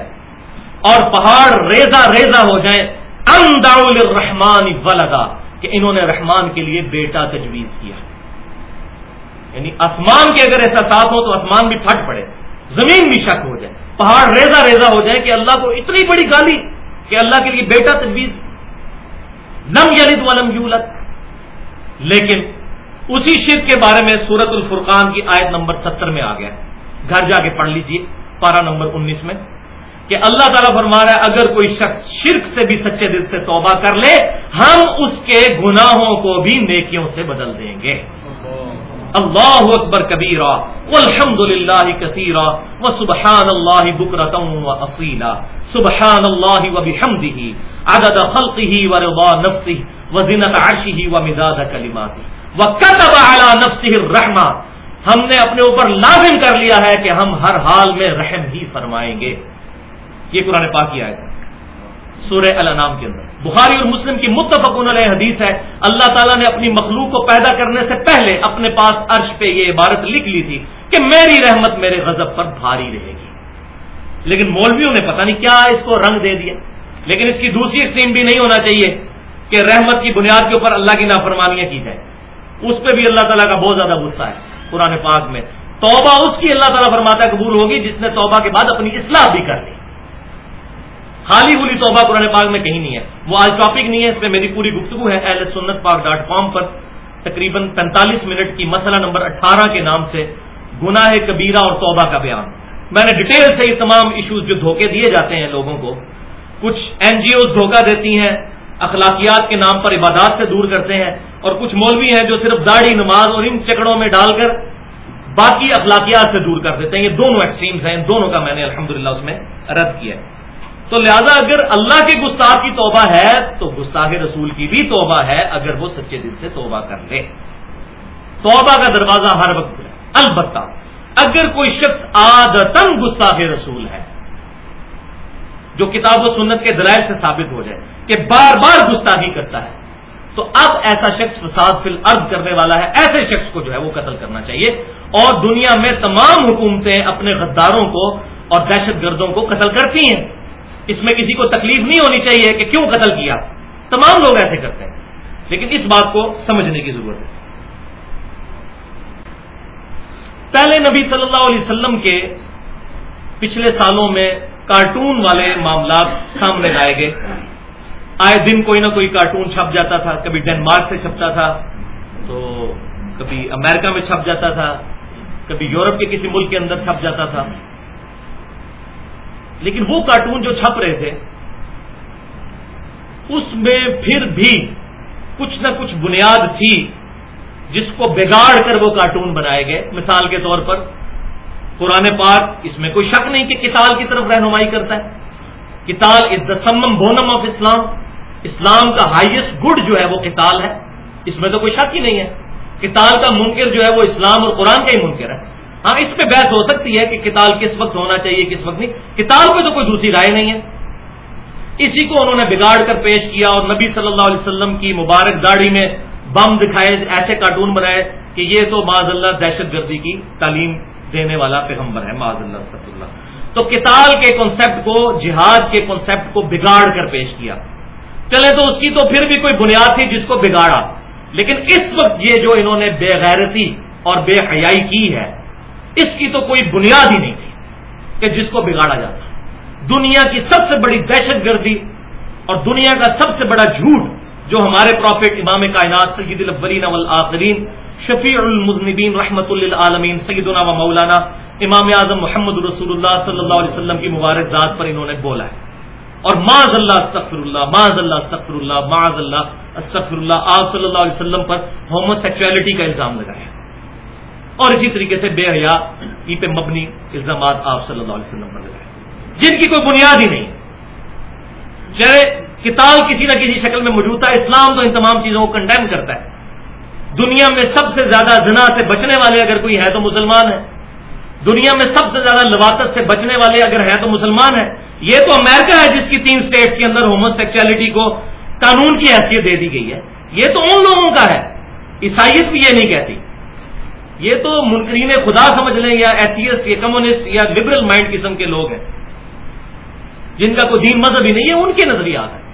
اور پہاڑ ریزا ریزا ہو جائیں انداول رحمان ولدا۔ کہ انہوں نے رحمان کے لیے بیٹا تجویز کیا۔ یعنی آسمان کے اگر ایسا ساتھ ہو تو آسمان بھی پھٹ پڑے، زمین بھی شک ہو جائے، پہاڑ ریزا ریزا ہو جائے کہ اللہ کو اتنی بڑی گالی کہ اللہ کے لیے بیٹا تجویز۔ نم یلد ولم یولد۔ لیکن اسی شرک کے بارے میں سورت الفرقان کی آیت نمبر ستر میں آ گیا۔ گھر جا کے پڑھ لیجیے پارا نمبر انیس میں۔ کہ اللہ تعالیٰ فرما رہا ہے، اگر کوئی شخص شرک سے بھی سچے دل سے توبہ کر لے، ہم اس کے گناہوں کو بھی نیکیوں سے بدل دیں گے۔ اللہ اکبر کبیرا الحمد للہ کثیرا و سبحان اللہ بکرتم و اصیلا۔ سبحان اللہ و بحمدہ، عدد خلقہ و رضا نفسہ، و زنت عرشہ و مداد کلماتہ۔ و کتب علی نفسہ الرحمہ۔ ہم نے اپنے اوپر لازم کر لیا ہے کہ ہم ہر حال میں رحم ہی فرمائیں گے۔ یہ قرآن پاک کی آیت ہے۔ سورہ الانام کے اندر۔ بخاری اور مسلم کی متفق علیہ حدیث ہے، اللہ تعالیٰ نے اپنی مخلوق کو پیدا کرنے سے پہلے اپنے پاس عرش پہ یہ عبارت لکھ لی تھی کہ میری رحمت میرے غضب پر بھاری رہے گی۔ لیکن مولویوں نے پتہ نہیں کیا اس کو رنگ دے دیا۔ لیکن اس کی دوسری ایکسٹریم بھی نہیں ہونا چاہیے کہ رحمت کی بنیاد کے اوپر اللہ کی نافرمانیاں کی جائیں۔ اس پہ بھی اللہ تعالیٰ کا بہت زیادہ غصہ ہے قرآن پاک میں۔ توبہ اس کی اللہ تعالیٰ فرماتا قبول ہوگی جس نے توبہ کے بعد اپنی اصلاح بھی کر لی۔ خالی بولی توبہ قرآن پاک میں کہیں نہیں ہے۔ وہ آج ٹاپک نہیں ہے، اس میں میری پوری گفتگو ہے، اہل سنت پاک ڈاٹ کام پر۔ تقریباً پینتالیس منٹ کی مسئلہ نمبر اٹھارہ کے نام سے گناہ کبیرہ اور توبہ کا بیان۔ میں نے ڈیٹیل سے یہ تمام ایشوز جو دھوکے دیے جاتے ہیں لوگوں کو، کچھ این جی اوز دھوکہ دیتی ہیں، اخلاقیات کے نام پر عبادات سے دور کرتے ہیں، اور کچھ مولوی ہیں جو صرف داڑھی نماز اور ان چکڑوں میں ڈال کر باقی اخلاقیات سے دور کر دیتے ہیں۔ یہ دونوں ایکسٹریمز ہیں، ان دونوں کا میں نے الحمدللہ اس میں رد کیا ہے۔ تو لہذا اگر اللہ کے گستاخ کی توبہ ہے، تو گستاخ رسول کی بھی توبہ ہے، اگر وہ سچے دل سے توبہ کر لے۔ توبہ کا دروازہ ہر وقت کھلا البتہ اگر کوئی شخص آدتن گستاخ رسول ہے، جو کتاب و سنت کے دلائل سے ثابت ہو جائے کہ بار بار گستاخی کرتا ہے، تو اب ایسا شخص فساد فی الارض کرنے والا ہے، ایسے شخص کو جو ہے وہ قتل کرنا چاہیے۔ اور دنیا میں تمام حکومتیں اپنے غداروں کو اور دہشت گردوں کو قتل کرتی ہیں۔ اس میں کسی کو تکلیف نہیں ہونی چاہیے کہ کیوں قتل کیا؟ تمام لوگ ایسے کرتے ہیں۔ لیکن اس بات کو سمجھنے کی ضرورت ہے۔ پہلے نبی صلی اللہ علیہ وسلم کے پچھلے سالوں میں کارٹون والے معاملات سامنے لائے گئے۔ آئے دن کوئی نہ کوئی کارٹون چھپ جاتا تھا، کبھی ڈینمارک سے چھپتا تھا، تو کبھی امریکہ میں چھپ جاتا تھا، کبھی یورپ کے کسی ملک کے اندر چھپ جاتا تھا۔ لیکن وہ کارٹون جو چھپ رہے تھے، اس میں پھر بھی کچھ نہ کچھ بنیاد تھی جس کو بگاڑ کر وہ کارٹون بنائے گئے۔ مثال کے طور پر، قرآن پاک اس میں کوئی شک نہیں کہ کتال کی طرف رہنمائی کرتا ہے۔ کتال از دا سمم بونم آف اسلام اسلام کا ہائیسٹ گڈ جو ہے وہ کتال ہے۔ اس میں تو کوئی شک ہی نہیں ہے۔ کتال کا منکر جو ہے وہ اسلام اور قرآن کا ہی منکر ہے۔ ہاں اس پہ بحث ہو سکتی ہے کہ کتال کس وقت ہونا چاہیے، کس وقت نہیں۔ کتال پہ تو کوئی دوسری رائے نہیں ہے۔ اسی کو انہوں نے بگاڑ کر پیش کیا اور نبی صلی اللہ علیہ وسلم کی مبارک داڑھی میں بم دکھائے، ایسے کارٹون بنائے کہ یہ تو معذ اللہ دہشت گردی کی تعلیم دینے والا پیغمبر ہے معذ اللہ اللہ۔ تو کتال کے کانسیپٹ کو، جہاد کے کانسیپٹ کو بگاڑ کر پیش کیا۔ چلے تو اس کی تو پھر بھی کوئی بنیاد تھی جس کو بگاڑا۔ لیکن اس وقت یہ جو انہوں نے بے غیرتی اور بے حیائی کی ہے اس کی تو کوئی بنیاد ہی نہیں تھی کہ جس کو بگاڑا جاتا دنیا کی سب سے بڑی دہشت گردی اور دنیا کا سب سے بڑا جھوٹ جو ہمارے پروفٹ امام کائنات سید الاولین والآخرین، شفیع المذنبین رحمت للعالمین، سیدنا و مولانا امام اعظم محمد رسول اللہ صلی اللہ علیہ وسلم کی مبارک ذات پر انہوں نے بولا ہے۔ اور معذ اللہ، استغفر اللہ معذ اللہ، استغفر اللہ معذ اللہ، استغفر اللہ، آپ صلی اللہ علیہ وسلم پر ہومو سیکچولیٹی کا الزام لگایا اور اسی طریقے سے بے حیا پہ مبنی الزامات آپ صلی اللہ علیہ وسلم پر لگائے جن کی کوئی بنیاد ہی نہیں۔ چاہے کتاب کسی نہ کسی شکل میں موجود تھا اسلام تو ان تمام چیزوں کو کنڈیم کرتا ہے۔ دنیا میں سب سے زیادہ زنا سے بچنے والے اگر کوئی ہے تو مسلمان ہے۔ دنیا میں سب سے زیادہ لباست سے بچنے والے اگر ہے تو مسلمان ہے یہ تو امریکہ ہے جس کی تین سٹیٹ کے اندر ہومو سیکچولیٹی کو قانون کی حیثیت دے دی گئی ہے۔ یہ تو ان لوگوں کا ہے۔ عیسائیت بھی یہ نہیں کہتی۔ یہ تو منکرین خدا سمجھ لیں یا ایتھیسٹ یا کمیونسٹ یا لبرل مائنڈ قسم کے لوگ ہیں۔ جن کا کوئی دین مذہب ہی نہیں ہے، ان کے نظریات ہیں۔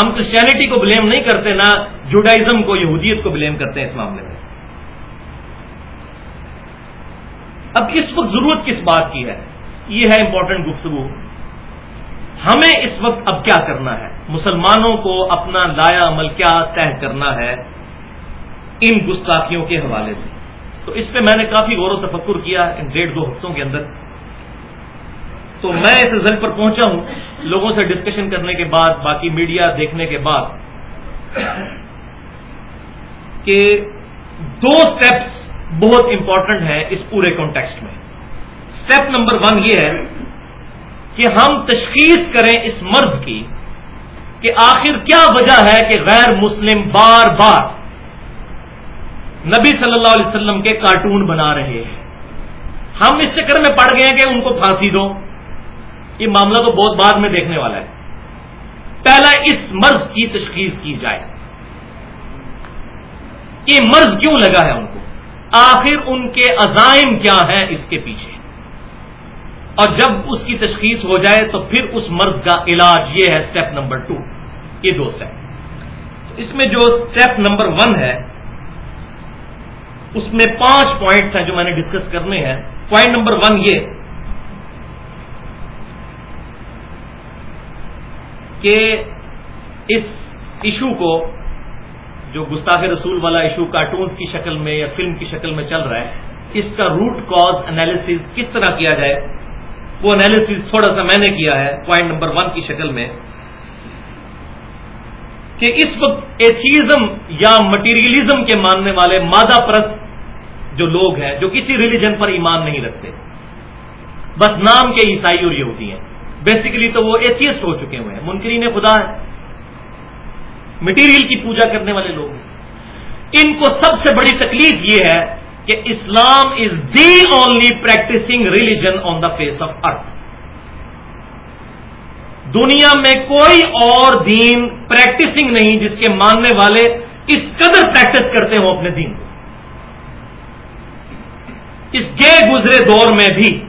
ہم کرسچینٹی کو بلیم نہیں کرتے، نہ جوڈائزم کو، یہودیت کو بلیم کرتے ہیں اس معاملے میں۔ اب اس وقت ضرورت کس بات کی ہے؟ یہ ہے امپورٹنٹ گفتگو۔ ہمیں اس وقت اب کیا کرنا ہے؟ مسلمانوں کو اپنا لایا عمل کیا طے کرنا ہے ان گستاخیوں کے حوالے سے۔ تو اس پہ میں نے کافی غور و تفکر کیا ان ڈیڑھ دو ہفتوں کے اندر۔ تو میں اس رزلٹ پر پہنچا ہوں لوگوں سے ڈسکشن کرنے کے بعد، باقی میڈیا دیکھنے کے بعد، کہ دو سٹیپس بہت امپورٹنٹ ہیں اس پورے کانٹیکسٹ میں۔ سٹیپ نمبر ون یہ ہے کہ ہم تشخیص کریں اس مرض کی کہ آخر کیا وجہ ہے کہ غیر مسلم بار بار نبی صلی اللہ علیہ وسلم کے کارٹون بنا رہے ہیں۔ ہم اس چکر میں پڑ گئے ہیں کہ ان کو پھانسی دو۔ یہ معاملہ تو بہت بعد میں دیکھنے والا ہے۔ پہلا، اس مرض کی تشخیص کی جائے۔ یہ مرض کیوں لگا ہے ان کو؟ آخر ان کے عزائم کیا ہیں اس کے پیچھے؟ اور جب اس کی تشخیص ہو جائے تو پھر اس مرض کا علاج یہ ہے اسٹیپ نمبر ٹو یہ دو اسٹیپ اس میں جو اسٹیپ نمبر ون ہے اس میں پانچ پوائنٹس ہیں جو میں نے ڈسکس کرنے ہیں. پوائنٹ نمبر ون یہ کہ اس ایشو کو جو گستاخ رسول والا ایشو کارٹونز کی شکل میں یا فلم کی شکل میں چل رہا ہے، اس کا روٹ کاز انالیس کس طرح کیا جائے؟ وہ انالیس تھوڑا سا میں نے کیا ہے پوائنٹ نمبر ون کی شکل میں. کہ اس وقت ایتھیزم یا مٹیریلزم کے ماننے والے مادہ پرست جو لوگ ہیں، جو کسی ریلیجن پر ایمان نہیں رکھتے۔ بس نام کے عیسائی اور یہودی ہیں۔ بیسیکلی تو وہ ایتھیسٹ ہو چکے ہوئے ہیں۔ منکرین خدا ہے مٹیریل کی پوجا کرنے والے لوگ ہیں۔ ان کو سب سے بڑی تکلیف یہ ہے کہ اسلام is the only practising religion on the face of earth دنیا میں کوئی اور دین پریکٹسنگ نہیں جس کے ماننے والے اس قدر پریکٹس کرتے ہوں اپنے دین کو۔ اس کے گزرے دور میں بھی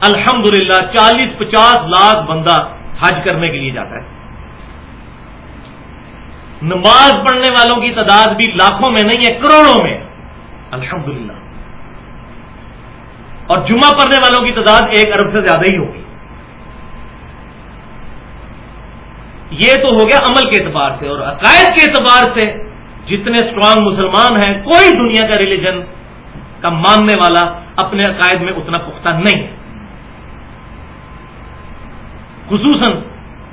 الحمدللہ چالیس پچاس لاکھ بندہ حج کرنے کے لیے جاتا ہے۔ نماز پڑھنے والوں کی تعداد بھی لاکھوں میں نہیں ہے، کروڑوں میں۔ الحمدللہ۔ اور جمعہ پڑھنے والوں کی تعداد ایک ارب سے زیادہ ہی ہوگی۔ یہ تو ہو گیا عمل کے اعتبار سے اور عقائد کے اعتبار سے جتنے اسٹرانگ مسلمان ہیں، کوئی دنیا کا ریلیجن کا ماننے والا اپنے عقائد میں اتنا پختہ نہیں۔ ہے خصوصاً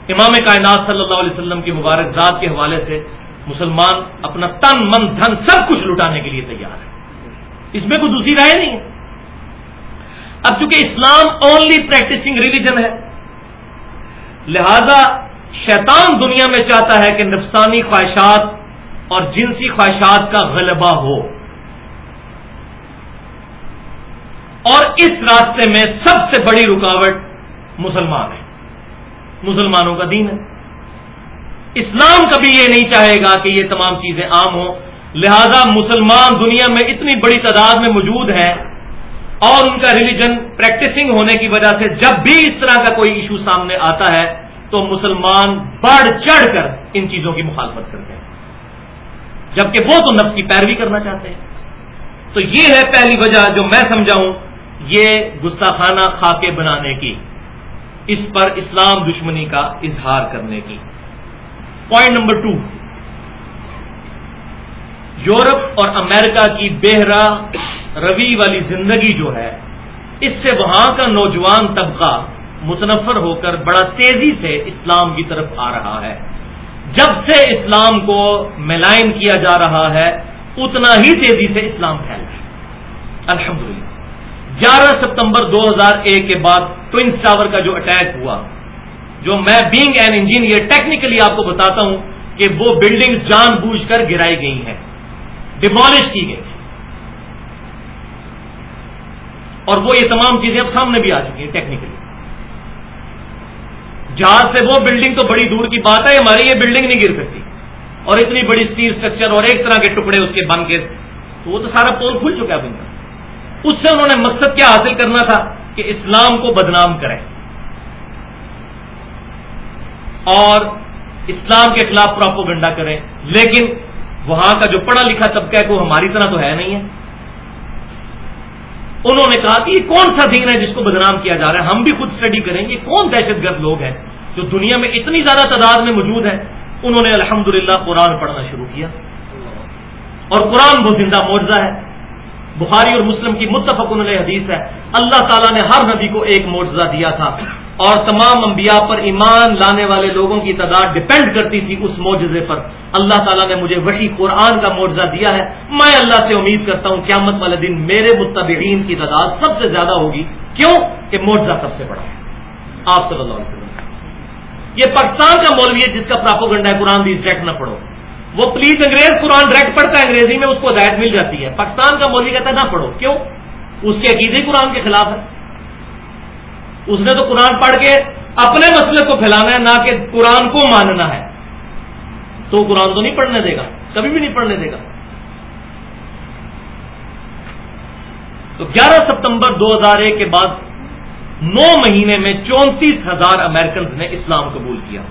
امام کائنات صلی اللہ علیہ وسلم کی مبارک ذات کے حوالے سے مسلمان اپنا تن، من، دھن سب کچھ لٹانے کے لیے تیار ہے اس میں کوئی دوسری رائے نہیں۔ ہے اب چونکہ اسلام اونلی پریکٹسنگ ریلیجن ہے، لہذا شیطان دنیا میں چاہتا ہے کہ نفسانی خواہشات اور جنسی خواہشات کا غلبہ ہو۔ اور اس راستے میں سب سے بڑی رکاوٹ مسلمان ہے۔ مسلمانوں کا دین ہے۔ اسلام کبھی یہ نہیں چاہے گا کہ یہ تمام چیزیں عام ہوں۔ لہذا مسلمان دنیا میں اتنی بڑی تعداد میں موجود ہیں اور ان کا ریلیجن پریکٹسنگ ہونے کی وجہ سے جب بھی اس طرح کا کوئی ایشو سامنے آتا ہے تو مسلمان بڑھ چڑھ کر ان چیزوں کی مخالفت کرتے ہیں۔ جبکہ وہ تو نفس کی پیروی کرنا چاہتے ہیں۔ تو یہ ہے پہلی وجہ جو میں سمجھاؤں، یہ گستاخانہ خاکے بنانے کی، اس پر اسلام دشمنی کا اظہار کرنے کی۔ پوائنٹ نمبر ٹو یورپ اور امریکہ کی بہرا روی والی زندگی جو ہے، اس سے وہاں کا نوجوان طبقہ متنفر ہو کر بڑا تیزی سے اسلام کی طرف آ رہا ہے۔ جب سے اسلام کو ملائن کیا جا رہا ہے، اتنا ہی تیزی سے اسلام پھیل رہا ہے الحمد للہ گیارہ ستمبر دو ہزار ایک کے بعد ٹوئنس ٹاور کا جو اٹیک ہوا، جو میں بینگ این انجینئر ٹیکنیکلی آپ کو بتاتا ہوں کہ وہ بلڈنگز جان بوجھ کر گرائی گئی ہیں ڈیمالش کی گئی اور وہ یہ تمام چیزیں اب سامنے بھی آ چکی ہیں ٹیکنیکلی جہاز سے وہ بلڈنگ تو بڑی دور کی بات ہے ہماری یہ بلڈنگ نہیں گر سکتی۔ اور اتنی بڑی اسٹیل اسٹرکچر اور ایک طرح کے ٹکڑے اس کے بن کے، تو وہ تو سارا پول کھل چکا ہے بنتا اس سے انہوں نے مقصد کیا حاصل کرنا تھا کہ اسلام کو بدنام کریں۔ اور اسلام کے خلاف پراپوگنڈا کریں۔ لیکن وہاں کا جو پڑھا لکھا طبقہ ہے، وہ ہماری طرح تو ہے نہیں ہے۔ انہوں نے کہا کہ یہ کون سا دین ہے جس کو بدنام کیا جا رہا ہے؟ ہم بھی خود اسٹڈی کریں گے۔ کون دہشت گرد لوگ ہیں جو دنیا میں اتنی زیادہ تعداد میں موجود ہیں؟ انہوں نے الحمدللہ قرآن پڑھنا شروع کیا۔ اور قرآن وہ زندہ معجزہ ہے۔ بخاری اور مسلم کی متفق علیہ حدیث ہے۔ اللہ تعالیٰ نے ہر نبی کو ایک معجزہ دیا تھا اور تمام انبیاء پر ایمان لانے والے لوگوں کی تعداد ڈپینڈ کرتی تھی اس معجزے پر۔ اللہ تعالیٰ نے مجھے وہی قرآن کا معجزہ دیا ہے۔ میں اللہ سے امید کرتا ہوں قیامت والے دن میرے متبعین کی تعداد سب سے زیادہ ہوگی۔ کیوں؟ کہ معجزہ سب سے بڑا ہے۔ آپ صلی اللہ علیہ وسلم۔ یہ پاکستان کا مولوی ہے جس کا پراپوگنڈا ہے۔ قرآن بھی ڈائریکٹ نہ پڑھو۔ وہ پلیز انگریز قرآن ڈائریکٹ پڑھتا ہے، انگریزی میں اس کو ہدایت مل جاتی ہے۔ پاکستان کا مولوی کہتا ہے، نہ پڑھو۔ کیوں؟ اس کے عقیدے قرآن کے خلاف ہے اس نے تو قرآن پڑھ کے اپنے مسئلے کو پھیلانا ہے، نہ کہ قرآن کو ماننا ہے۔ تو قرآن تو نہیں پڑھنے دے گا، کبھی بھی نہیں پڑھنے دے گا۔ تو گیارہ ستمبر دو ہزار ایک کے بعد نو مہینے میں چونتیس ہزار امیرکنز نے اسلام قبول کیا۔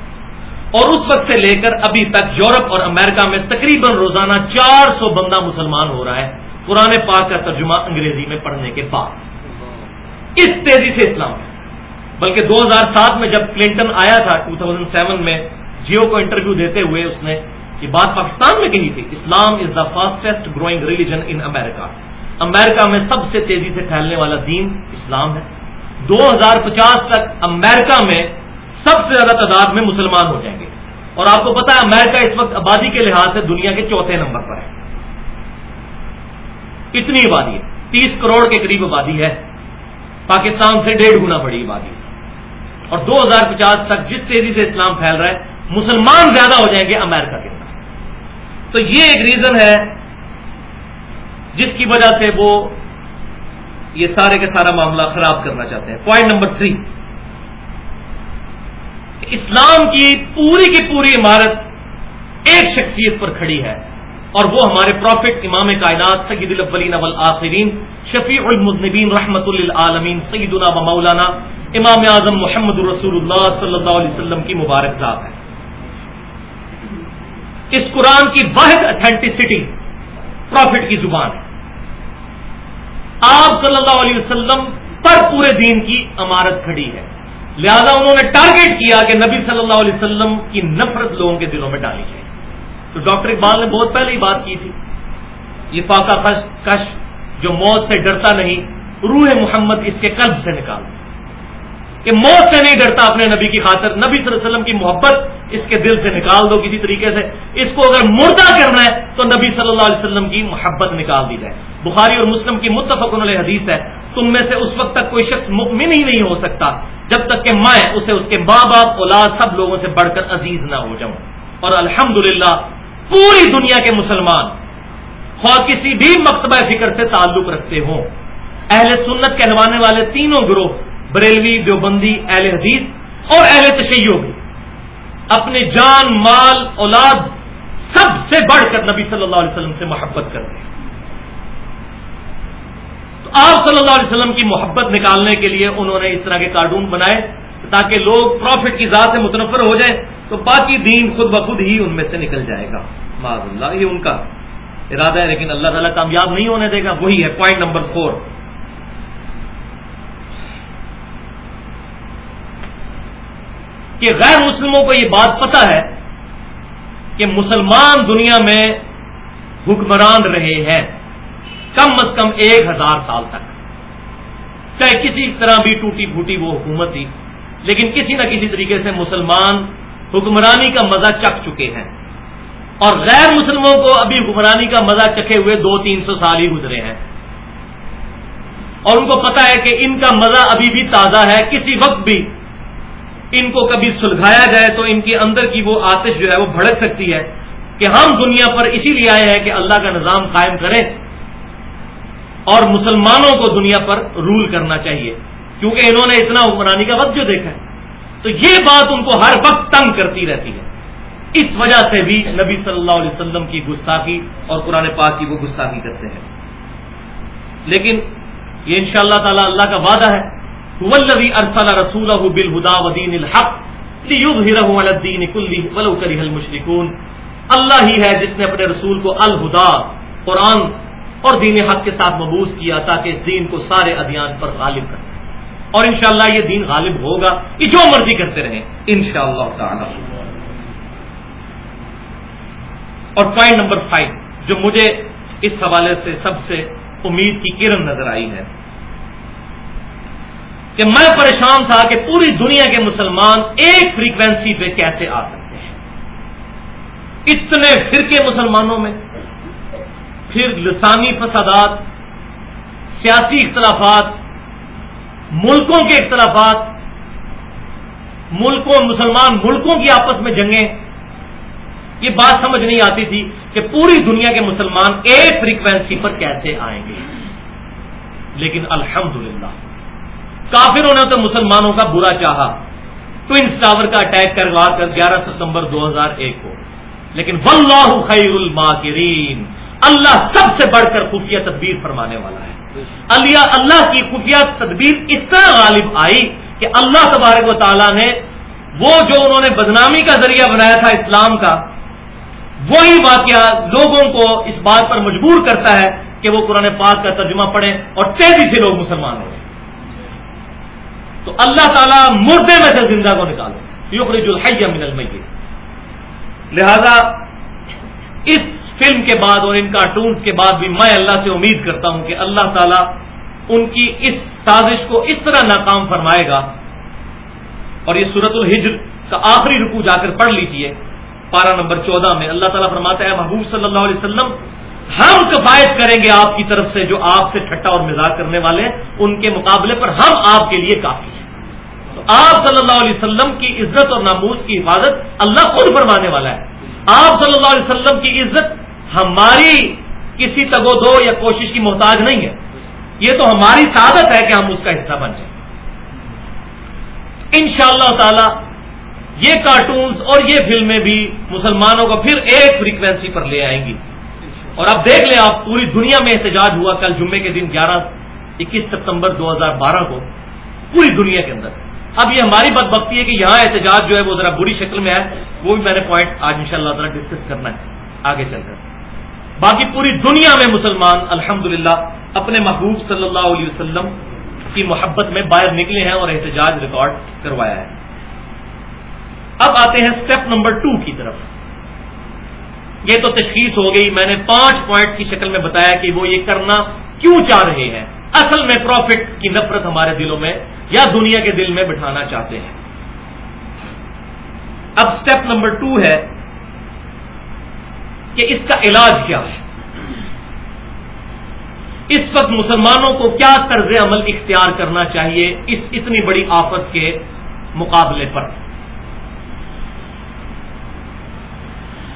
اور اس وقت سے لے کر ابھی تک یورپ اور امریکہ میں تقریباً روزانہ چار سو بندہ مسلمان ہو رہا ہے پرانے پاک کا ترجمہ انگریزی میں پڑھنے کے بعد۔ اس تیزی سے اسلام۔ ہے بلکہ دو ہزار سات میں جب کلنٹن آیا تھا ٹو تھاؤزینڈ سیون میں جیو کو انٹرویو دیتے ہوئے اس نے یہ بات پاکستان میں کہی تھی، اسلام is the fastest growing religion in America America میں سب سے تیزی سے پھیلنے والا دین اسلام ہے۔ دو ہزار پچاس تک امیرکا میں سب سے زیادہ تعداد میں مسلمان ہو جائیں گے۔ اور آپ کو پتا ہے امیرکا اس وقت آبادی کے لحاظ سے دنیا کے چوتھے نمبر پر ہے۔ اتنی آبادی ہے۔ تیس کروڑ کے قریب آبادی ہے۔ پاکستان سے ڈیڑھ گنا بڑی آبادی اور دو ہزار پچاس تک جس تیزی سے اسلام پھیل رہا ہے، مسلمان زیادہ ہو جائیں گے امیرکا کے اندر۔ تو یہ ایک ریزن ہے جس کی وجہ سے وہ یہ سارے کے سارا معاملہ خراب کرنا چاہتے ہیں۔ پوائنٹ نمبر تھری اسلام کی پوری کی پوری عمارت ایک شخصیت پر کھڑی ہے اور وہ ہمارے پروفٹ امام کائنات سید الاولین والآخرین شفیع المذنبین رحمت للعالمین سیدنا و مولانا امام اعظم محمد رسول اللہ صلی اللہ علیہ وسلم کی مبارک ذات ہے۔ اس قرآن کی واحد اتھینٹسٹی پروفٹ کی زبان ہے۔ آپ صلی اللہ علیہ وسلم پر پورے دین کی عمارت کھڑی ہے۔ لہذا انہوں نے ٹارگیٹ کیا کہ نبی صلی اللہ علیہ وسلم کی نفرت لوگوں کے دلوں میں ڈالی جائے۔ تو ڈاکٹر اقبال نے بہت پہلے ہی بات کی تھی۔ یہ فاقہ کش کش جو موت سے ڈرتا نہیں، روح محمد اس کے قلب سے نکال۔ کہ موت سے نہیں ڈرتا اپنے نبی کی خاطر، نبی صلی اللہ علیہ وسلم کی محبت اس کے دل سے نکال دو کسی طریقے سے۔ اس کو اگر مردہ کرنا ہے تو نبی صلی اللہ علیہ وسلم کی محبت نکال دی جائے۔ بخاری اور مسلم کی متفق علیہ حدیث ہے۔ تم میں سے اس وقت تک کوئی شخص مؤمن ہی نہیں ہو سکتا جب تک کہ میں اسے اس کے ماں باپ اولاد سب لوگوں سے بڑھ کر عزیز نہ ہو جاؤں۔ اور الحمد پوری دنیا کے مسلمان خواہ کسی بھی مکتبہ فکر سے تعلق رکھتے ہوں۔ اہل سنت کہلوانے والے تینوں گروہ، بریلوی، دیوبندی، اہل حدیث اور اہل تشیع بھی اپنے جان، مال، اولاد سب سے بڑھ کر نبی صلی اللہ علیہ وسلم سے محبت کرتے ہیں۔ آپ صلی اللہ علیہ وسلم کی محبت نکالنے کے لیے انہوں نے اس طرح کے کارٹون بنائے تاکہ لوگ پروفٹ کی ذات سے متنفر ہو جائیں تو باقی دین خود بخود ہی ان میں سے نکل جائے گا۔ معذ اللہ، یہ ان کا ارادہ ہے، لیکن اللہ تعالیٰ کامیاب نہیں ہونے دے گا۔ وہی ہے پوائنٹ نمبر فور کہ غیر مسلموں کو یہ بات پتا ہے کہ مسلمان دنیا میں حکمران رہے ہیں۔ کم از کم ایک ہزار سال تک۔ چاہے کسی طرح بھی ٹوٹی پھوٹی وہ حکومت تھی، لیکن کسی نہ کسی طریقے سے مسلمان حکمرانی کا مزہ چکھ چکے ہیں۔ اور غیر مسلموں کو ابھی حکمرانی کا مزہ چکھے ہوئے دو تین سو سال ہی گزرے ہیں۔ اور ان کو پتا ہے کہ ان کا مزہ ابھی بھی تازہ ہے، کسی وقت بھی ان کو کبھی سلگایا جائے تو ان کے اندر کی وہ آتش جو ہے وہ بھڑک سکتی ہے کہ ہم دنیا پر اسی لیے آئے ہیں کہ اللہ کا نظام قائم کریں۔ اور مسلمانوں کو دنیا پر رول کرنا چاہیے۔ کیونکہ انہوں نے اتنا حکمرانی کا وقت جو دیکھا ہے۔ تو یہ بات ان کو ہر وقت تنگ کرتی رہتی ہے۔ اس وجہ سے بھی نبی صلی اللہ علیہ وسلم کی گستاخی اور قرآن پاک کی وہ گستاخی کرتے ہیں۔ لیکن یہ ان شاء اللہ تعالی اللہ کا وعدہ ہے۔ ولوی ارسل رسول بالہدا ودین الحق الدین ولو المشرکون۔ اللہ ہی ہے جس نے اپنے رسول کو الہدا، قرآن اور دین حق کے ساتھ مبوس کیا تاکہ اس دین کو سارے ادیان پر غالب کرے اور انشاءاللہ یہ دین غالب ہوگا۔ یہ جو مرضی کرتے رہیں۔ انشاءاللہ تعالی۔ اور پوائنٹ نمبر فائیو، جو مجھے اس حوالے سے سب سے امید کی کرن نظر آئی ہے کہ میں پریشان تھا کہ پوری دنیا کے مسلمان ایک فریکوینسی پہ کیسے آ سکتے ہیں۔ اتنے فرقے مسلمانوں میں پھر لسانی فسادات، سیاسی اختلافات، ملکوں کے اختلافات، ملکوں، مسلمان ملکوں کی آپس میں جنگیں، یہ بات سمجھ نہیں آتی تھی کہ پوری دنیا کے مسلمان ایک فریکوینسی پر کیسے آئیں گے۔ لیکن الحمدللہ، کافروں نے تو مسلمانوں کا برا چاہا۔ ٹوئنس ٹاور کا اٹیک کروا کر، گیارہ ستمبر دو ہزار ایک کو۔ لیکن واللہ خیر الماکرین۔ اللہ سب سے بڑھ کر خفیہ تدبیر فرمانے والا ہے۔ اللہ اللہ کی خفیہ تدبیر اس طرح غالب آئی کہ اللہ تبارک و تعالیٰ نے وہ جو انہوں نے بدنامی کا ذریعہ بنایا تھا اسلام کا، وہی واقعہ لوگوں کو اس بات پر مجبور کرتا ہے کہ وہ قرآن پاک کا ترجمہ پڑھیں اور تیزی سے لوگ مسلمان ہو تو اللہ تعالیٰ مردے میں سے زندہ کو نکالے یخرج الحی من المیت۔ لہذا اس فلم کے بعد اور ان کارٹونز کے بعد بھی میں اللہ سے امید کرتا ہوں کہ اللہ تعالیٰ ان کی اس سازش کو اس طرح ناکام فرمائے گا۔ اور یہ صورت الحجر کا آخری رکو جا کر پڑھ لیجیے پارا نمبر چودہ میں اللہ تعالیٰ فرماتا ہے محبوب صلی اللہ علیہ وسلم، ہم کفایت کریں گے آپ کی طرف سے جو آپ سے ٹھٹا اور مزاق کرنے والے ہیں ان کے مقابلے پر ہم آپ کے لیے کافی ہیں۔ تو آپ صلی اللہ علیہ وسلم کی عزت اور ناموز کی حفاظت اللہ خود فرمانے والا ہے۔ آپ صلی اللہ علیہ وسلم کی عزت ہماری کسی تگو دو یا کوشش کی محتاج نہیں ہے۔ یہ تو ہماری سعادت ہے کہ ہم اس کا حصہ بن جائیں۔ ان شاء اللہ تعالی یہ کارٹونز اور یہ فلمیں بھی مسلمانوں کو پھر ایک فریکوینسی پر لے آئیں گی۔ اور اب دیکھ لیں آپ پوری دنیا میں احتجاج ہوا، کل جمعے کے دن گیارہ، اکیس ستمبر دو ہزار بارہ کو پوری دنیا کے اندر۔ اب یہ ہماری بات بکتی ہے کہ یہاں احتجاج جو ہے وہ ذرا بری شکل میں ہے، وہ بھی میں نے پوائنٹ آج ان شاء اللہ ذرا ڈسکس کرنا ہے، آگے چل کر۔ باقی پوری دنیا میں مسلمان الحمد اپنے محبوب صلی اللہ علیہ وسلم کی محبت میں باہر نکلے ہیں اور احتجاج ریکارڈ کروایا ہے۔ اب آتے ہیں اسٹیپ نمبر ٹو کی طرف۔ یہ تو تشخیص ہو گئی، میں نے پانچ پوائنٹ کی شکل میں بتایا کہ وہ یہ کرنا کیوں چاہ رہے ہیں۔ اصل میں پروفٹ کی نفرت ہمارے دلوں میں یا دنیا کے دل میں بٹھانا چاہتے ہیں۔ اب اسٹیپ نمبر ٹو ہے۔ کہ اس کا علاج کیا ہے؟ اس وقت مسلمانوں کو کیا طرز عمل اختیار کرنا چاہیے؟ اس اتنی بڑی آفت کے مقابلے پر۔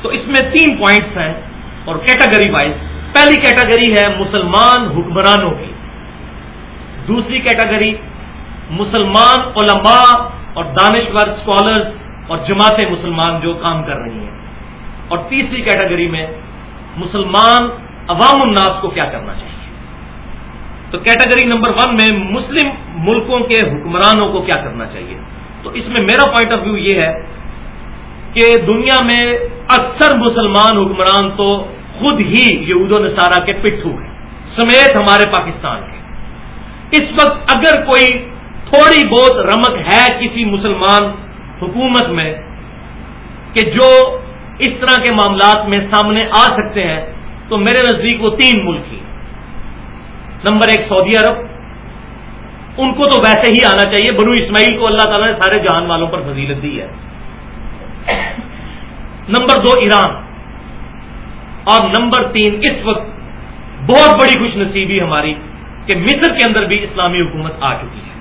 تو اس میں تین پوائنٹس ہیں اور کیٹاگری وائز پہلی کیٹاگری ہے مسلمان حکمرانوں کی۔ دوسری کیٹاگری مسلمان علماء اور دانشور اسکالرس اور جماعتیں مسلمان جو کام کر رہی ہیں۔ اور تیسری کیٹیگری میں مسلمان عوام الناس کو کیا کرنا چاہیے؟ تو کیٹیگری نمبر ون میں مسلم ملکوں کے حکمرانوں کو کیا کرنا چاہیے؟ تو اس میں میرا پوائنٹ آف ویو یہ ہے کہ دنیا میں اکثر مسلمان حکمران تو خود ہی یہود و نصارہ کے پٹھو ہیں، سمیت ہمارے پاکستان کے۔ اس وقت اگر کوئی تھوڑی بہت رمک ہے کسی مسلمان حکومت میں کہ جو اس طرح کے معاملات میں سامنے آ سکتے ہیں، تو میرے نزدیک وہ تین ملک ہی نمبر ایک سعودی عرب، ان کو تو ویسے ہی آنا چاہیے، بنو اسماعیل کو اللہ تعالیٰ نے سارے جہان والوں پر فضیلت دی ہے۔ نمبر دو، ایران۔ اور نمبر تین، اس وقت بہت بڑی خوش نصیبی ہماری کہ مصر کے اندر بھی اسلامی حکومت آ چکی ہے۔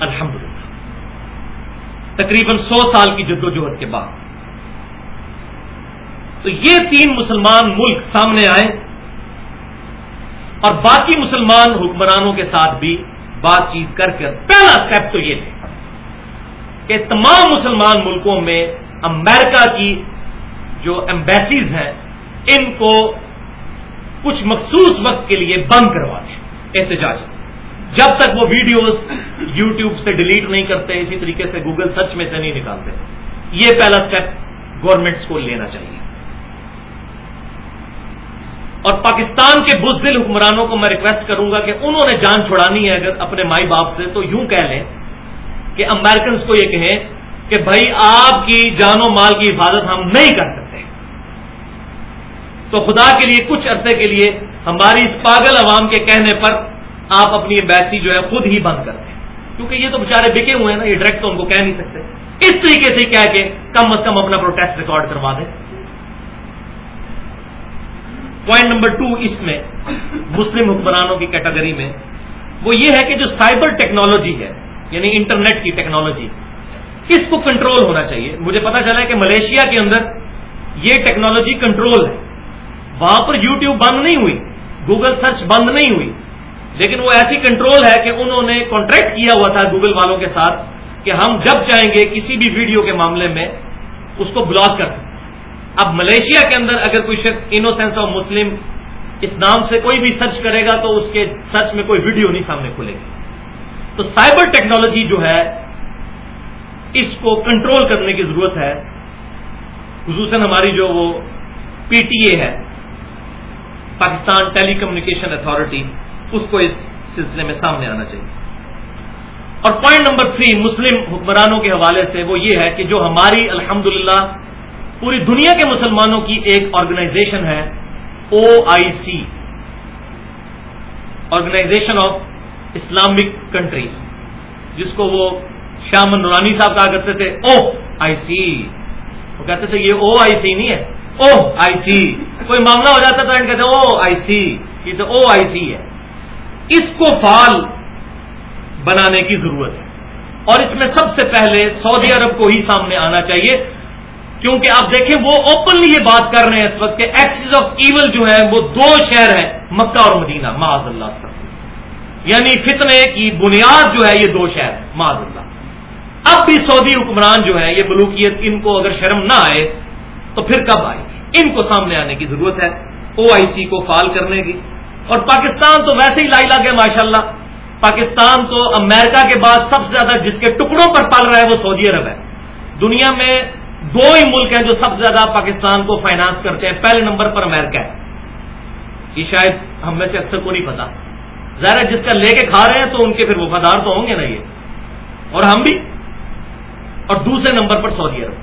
الحمدللہ۔ تقریباً سو سال کی جدوجہد کے بعد۔ تو یہ تین مسلمان ملک سامنے آئے اور باقی مسلمان حکمرانوں کے ساتھ بھی بات چیت کر کر پہلا اسٹیپ تو یہ تھا کہ تمام مسلمان ملکوں میں امریکہ کی جو ایمبیسیز ہیں، ان کو کچھ مخصوص وقت کے لیے بند کروا دیں، احتجاج۔ جب تک وہ ویڈیوز یوٹیوب سے ڈیلیٹ نہیں کرتے، اسی طریقے سے گوگل سرچ میں سے نہیں نکالتے۔ یہ پہلا اسٹیپ گورنمنٹس کو لینا چاہیے۔ اور پاکستان کے بزدل حکمرانوں کو میں ریکویسٹ کروں گا کہ انہوں نے جان چھڑانی ہے اگر اپنے مائی باپ سے، تو یوں کہہ لیں کہ امریکنس کو یہ کہیں کہ بھائی آپ کی جان و مال کی حفاظت ہم نہیں کر سکتے۔ تو خدا کے لیے کچھ عرصے کے لیے ہماری اس پاگل عوام کے کہنے پر آپ اپنی بیسی جو ہے خود ہی بند کر دیں۔ کیونکہ یہ تو بےچارے بکے ہوئے ہیں نا، یہ ڈائریکٹ تو ان کو کہہ نہیں سکتے۔ اس طریقے سے کہہ کے کم از کم اپنا پروٹیسٹ ریکارڈ کروا دیں۔ پوائنٹ نمبر ٹو اس میں مسلم حکمرانوں کی کیٹیگری میں، وہ یہ ہے کہ جو سائبر ٹیکنالوجی ہے یعنی انٹرنیٹ کی ٹیکنالوجی اس کو کنٹرول ہونا چاہیے؟ مجھے پتا چلا ہے کہ ملیشیا کے اندر یہ ٹیکنالوجی کنٹرول ہے۔ وہاں پر یوٹیوب بند نہیں ہوئی گوگل سرچ بند نہیں ہوئی، لیکن وہ ایسی کنٹرول ہے کہ انہوں نے کانٹریکٹ کیا ہوا تھا گوگل والوں کے ساتھ کہ ہم جب چاہیں گے کسی بھی ویڈیو کے معاملے میں، اس کو بلاک کر سکتے اب ملیشیا کے اندر اگر کوئی شخص انوسینس آف مسلم اس نام سے کوئی بھی سرچ کرے گا تو اس کے سرچ میں کوئی ویڈیو نہیں سامنے کھلے گی۔ تو سائبر ٹیکنالوجی جو ہے، اس کو کنٹرول کرنے کی ضرورت ہے۔ خصوصاً ہماری جو وہ پی ٹی اے ہے، پاکستان ٹیلی کمیونیکیشن اتارٹی اس کو اس سلسلے میں سامنے آنا چاہیے۔ اور پوائنٹ نمبر تھری مسلم حکمرانوں کے حوالے سے وہ یہ ہے کہ جو ہماری الحمدللہ پوری دنیا کے مسلمانوں کی ایک آرگنائزیشن ہے O I C organisation of Islamic countries جس کو وہ شیام نورانی صاحب کہا کرتے تھے او آئی سی وہ کہتے تھے، یہ او آئی سی نہیں ہے او آئی سی کوئی معاملہ ہو جاتا تھا کہتے او آئی سی یہ تو او آئی سی ہے۔ اس کو فعال بنانے کی ضرورت ہے۔ اور اس میں سب سے پہلے سعودی عرب کو ہی سامنے آنا چاہیے۔ کیونکہ آپ دیکھیں وہ اوپنلی یہ بات کر رہے ہیں اس وقت کہ ایکسز آف ایول جو ہے وہ دو شہر ہیں، مکہ اور مدینہ، معاذ اللہ یعنی فتنے کی بنیاد جو ہے یہ دو شہر، معاذ اللہ۔ اب بھی سعودی حکمران جو ہے یہ بلوکیت ان کو اگر شرم نہ آئے تو پھر کب آئے؟ ان کو سامنے آنے کی ضرورت ہے۔ او آئی سی کو فال کرنے کی۔ اور پاکستان تو ویسے ہی لائی لا گیا ماشاء اللہ پاکستان تو امریکہ کے بعد سب سے زیادہ جس کے ٹکڑوں پر پل رہا ہے وہ سعودی عرب ہے۔ دنیا میں دو ہی ملک ہیں جو سب سے زیادہ پاکستان کو فائنانس کرتے ہیں۔ پہلے نمبر پر امریکہ ہے۔ یہ شاید ہم میں سے اکثر کو نہیں پتا۔ ظاہر جس کا لے کے کھا رہے ہیں تو ان کے پھر وفادار تو ہوں گے نا یہ۔ اور ہم بھی۔ اور دوسرے نمبر پر سعودی عرب۔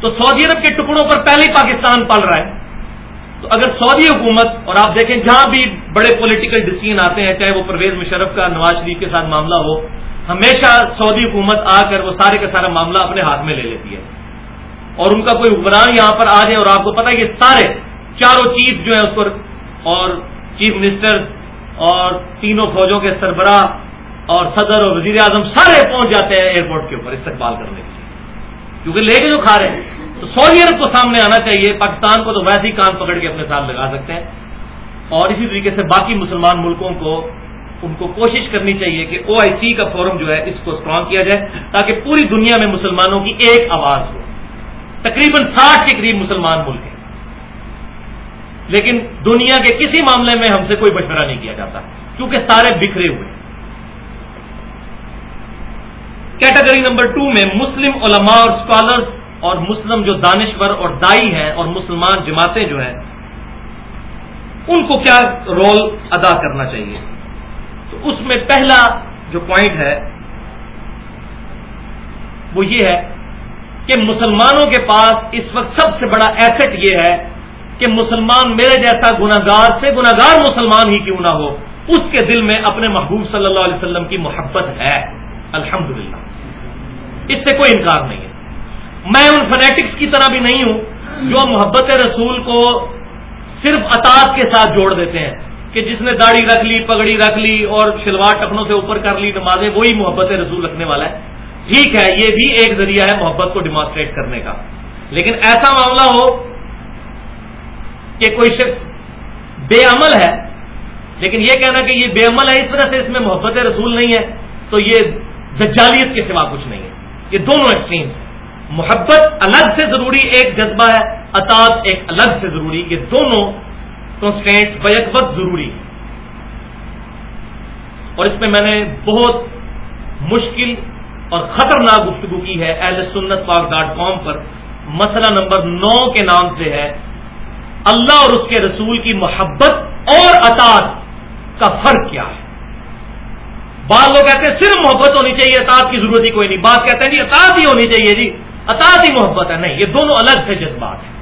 تو سعودی عرب کے ٹکڑوں پر پہلے ہی پاکستان پل رہا ہے۔ تو اگر سعودی حکومت، اور آپ دیکھیں جہاں بھی بڑے پولیٹیکل ڈسیزن آتے ہیں، چاہے وہ پرویز مشرف کا، نواز شریف کے ساتھ معاملہ ہو ہمیشہ سعودی حکومت آ کر وہ سارے کا سارا معاملہ اپنے ہاتھ میں لے لیتی ہے۔ اور ان کا کوئی حکمران یہاں پر آ جائے اور آپ کو پتا یہ سارے چاروں چیف جو ہے اس پر اور چیف منسٹر اور تینوں فوجوں کے سربراہ اور صدر اور وزیر اعظم سارے پہنچ جاتے ہیں ایئرپورٹ کے اوپر استقبال کرنے کے لیے۔ کیونکہ لے کے جو کھا رہے ہیں، تو سعودی عرب کو سامنے آنا چاہیے، پاکستان کو تو ویسے ہی کان پکڑ کے اپنے ساتھ لگا سکتے ہیں۔ اور اسی طریقے سے باقی مسلمان ملکوں کو ان کو کوشش کرنی چاہیے کہ او آئی سی کا فورم جو ہے اس کو اسٹرانگ کیا جائے تاکہ پوری دنیا میں مسلمانوں کی ایک آواز ہو۔ تقریباً ساٹھ کے قریب مسلمان ملک ہیں۔ لیکن دنیا کے کسی معاملے میں ہم سے کوئی مشورہ نہیں کیا جاتا، کیونکہ سارے بکھرے ہوئے۔ کیٹیگری نمبر ٹو میں مسلم علماء اور اسکالرس اور مسلم جو دانشور اور دائی ہیں اور مسلمان جماعتیں جو ہیں، ان کو کیا رول ادا کرنا چاہیے؟ تو اس میں پہلا جو پوائنٹ ہے، وہ یہ ہے کہ مسلمانوں کے پاس اس وقت سب سے بڑا ایسٹ یہ ہے کہ مسلمان میرے جیسا گناگار سے گناگار مسلمان ہی کیوں نہ ہو۔ اس کے دل میں اپنے محبوب صلی اللہ علیہ وسلم کی محبت ہے۔ الحمدللہ۔ اس سے کوئی انکار نہیں ہے۔ میں ان فنیٹکس کی طرح بھی نہیں ہوں جو محبت رسول کو صرف اطاط کے ساتھ جوڑ دیتے ہیں۔ کہ جس نے داڑھی رکھ لی، پگڑی رکھ لی اور شلوار ٹکنوں سے اوپر کر لی نمازیں، وہی محبت رسول رکھنے والا ہے۔ ٹھیک ہے، یہ بھی ایک ذریعہ ہے محبت کو ڈیمانسٹریٹ کرنے کا۔ لیکن ایسا معاملہ ہو کہ کوئی شخص بے عمل ہے، لیکن یہ کہنا کہ یہ بے عمل ہے، اس وجہ سے اس میں محبت رسول نہیں ہے، تو یہ دجالیت کے سوا کچھ نہیں ہے۔ یہ دونوں ایکسٹریمس محبت الگ سے ضروری ایک جذبہ ہے اطاط ایک الگ سے ضروری، یہ دونوں کنسٹینٹ بیک وقت ضروری۔ اور اس میں میں نے بہت مشکل اور خطرناک گفتگو کی ہے اہل سنت پاک ڈاٹ کام پر۔ مسئلہ نمبر نو کے نام سے ہے۔ اللہ اور اس کے رسول کی محبت اور اطاط کا فرق کیا ہے؟ بعض لوگ کہتے ہیں صرف محبت ہونی چاہیے، اطاعت کی ضرورت ہی کوئی نہیں۔ بات کہتے ہیں جی اطاعت ہی ہونی چاہیے جی۔ ہی محبت ہے۔ نہیں، یہ دونوں الگ سے جذبات ہیں۔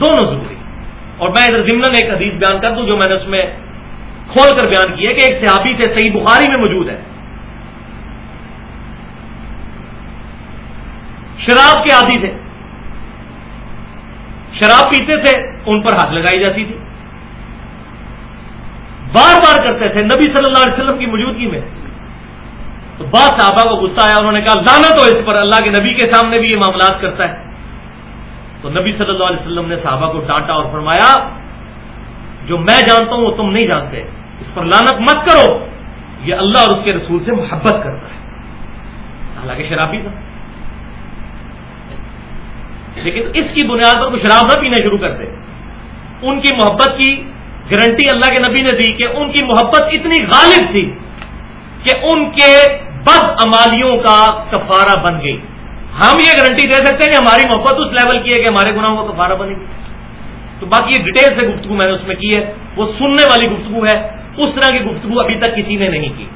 دونوں ضروری اور میں ادھر ضمن ایک حدیث بیان کر دوں جو میں نے اس میں کھول کر بیان کیا کہ ایک صحابی سے صحیح بخاری میں موجود ہے۔ شراب کے عادی تھے۔ شراب پیتے تھے، ان پر ہاتھ لگائی جاتی تھی۔ بار بار کرتے تھے، نبی صلی اللہ علیہ وسلم کی موجودگی میں۔ تو بعض صحابہ کو غصہ آیا، انہوں نے کہا لانا تو اس پر، اللہ کے نبی کے سامنے بھی یہ معاملات کرتا ہے۔ تو نبی صلی اللہ علیہ وسلم نے صحابہ کو ڈانٹا اور فرمایا، جو میں جانتا ہوں وہ تم نہیں جانتے۔ اس پر لانت مت کرو۔ یہ اللہ اور اس کے رسول سے محبت کرتا ہے۔ حالانکہ شرابی تھا۔ لیکن اس کی بنیاد پر وہ شراب نہ پینا شروع کرتے ان کی محبت کی گارنٹی اللہ کے نبی نے دی کہ ان کی محبت اتنی غالب تھی کہ ان کے بد امالیوں کا کفارہ بن گئی۔ ہم یہ گارنٹی دے سکتے ہیں کہ ہماری محبت اس لیول کی ہے کہ ہمارے گناہوں کا کفارہ بنے گی۔ تو باقی یہ ڈیٹیل سے گفتگو میں نے اس میں کی ہے۔ وہ سننے والی گفتگو ہے۔ اس طرح کی گفتگو ابھی تک کسی نے نہیں کی۔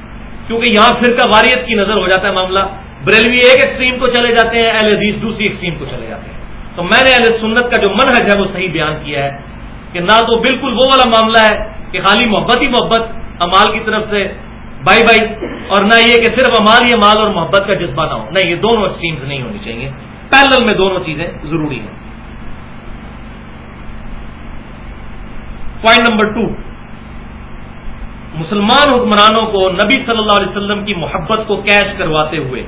کیونکہ یہاں پھر کا واریت کی نظر ہو جاتا ہے معاملہ۔ بریلوی ایک ایکسٹریم کو چلے جاتے ہیں، اہل حدیث دوسری ایکسٹریم کو چلے جاتے ہیں۔ تو میں نے اہل سنت کا جو منحج ہے وہ صحیح بیان کیا ہے کہ نہ تو بالکل وہ والا معاملہ ہے کہ خالی محبت ہی محبت، امال کی طرف سے بائی بائی اور نہ یہ کہ صرف ہماری مال اور محبت کا جذبہ نہ ہو۔ نہیں یہ دونوں اسٹریمز نہیں ہونی چاہیے۔ پیرل میں دونوں چیزیں ضروری ہیں۔ پوائنٹ نمبر ٹو مسلمان حکمرانوں کو نبی صلی اللہ علیہ وسلم کی محبت کو کیش کرواتے ہوئے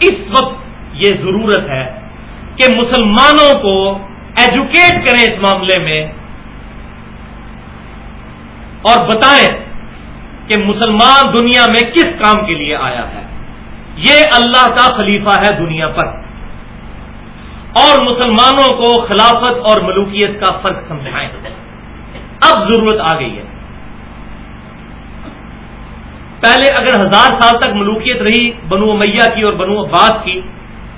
اس وقت یہ ضرورت ہے کہ مسلمانوں کو ایجوکیٹ کریں اس معاملے میں اور بتائیں کہ مسلمان دنیا میں کس کام کے لیے آیا ہے؟ یہ اللہ کا خلیفہ ہے دنیا پر۔ اور مسلمانوں کو خلافت اور ملوکیت کا فرق سمجھائیں اب ضرورت آ گئی ہے۔ پہلے اگر ہزار سال تک ملوکیت رہی بنو میاں کی اور بنو عباس کی،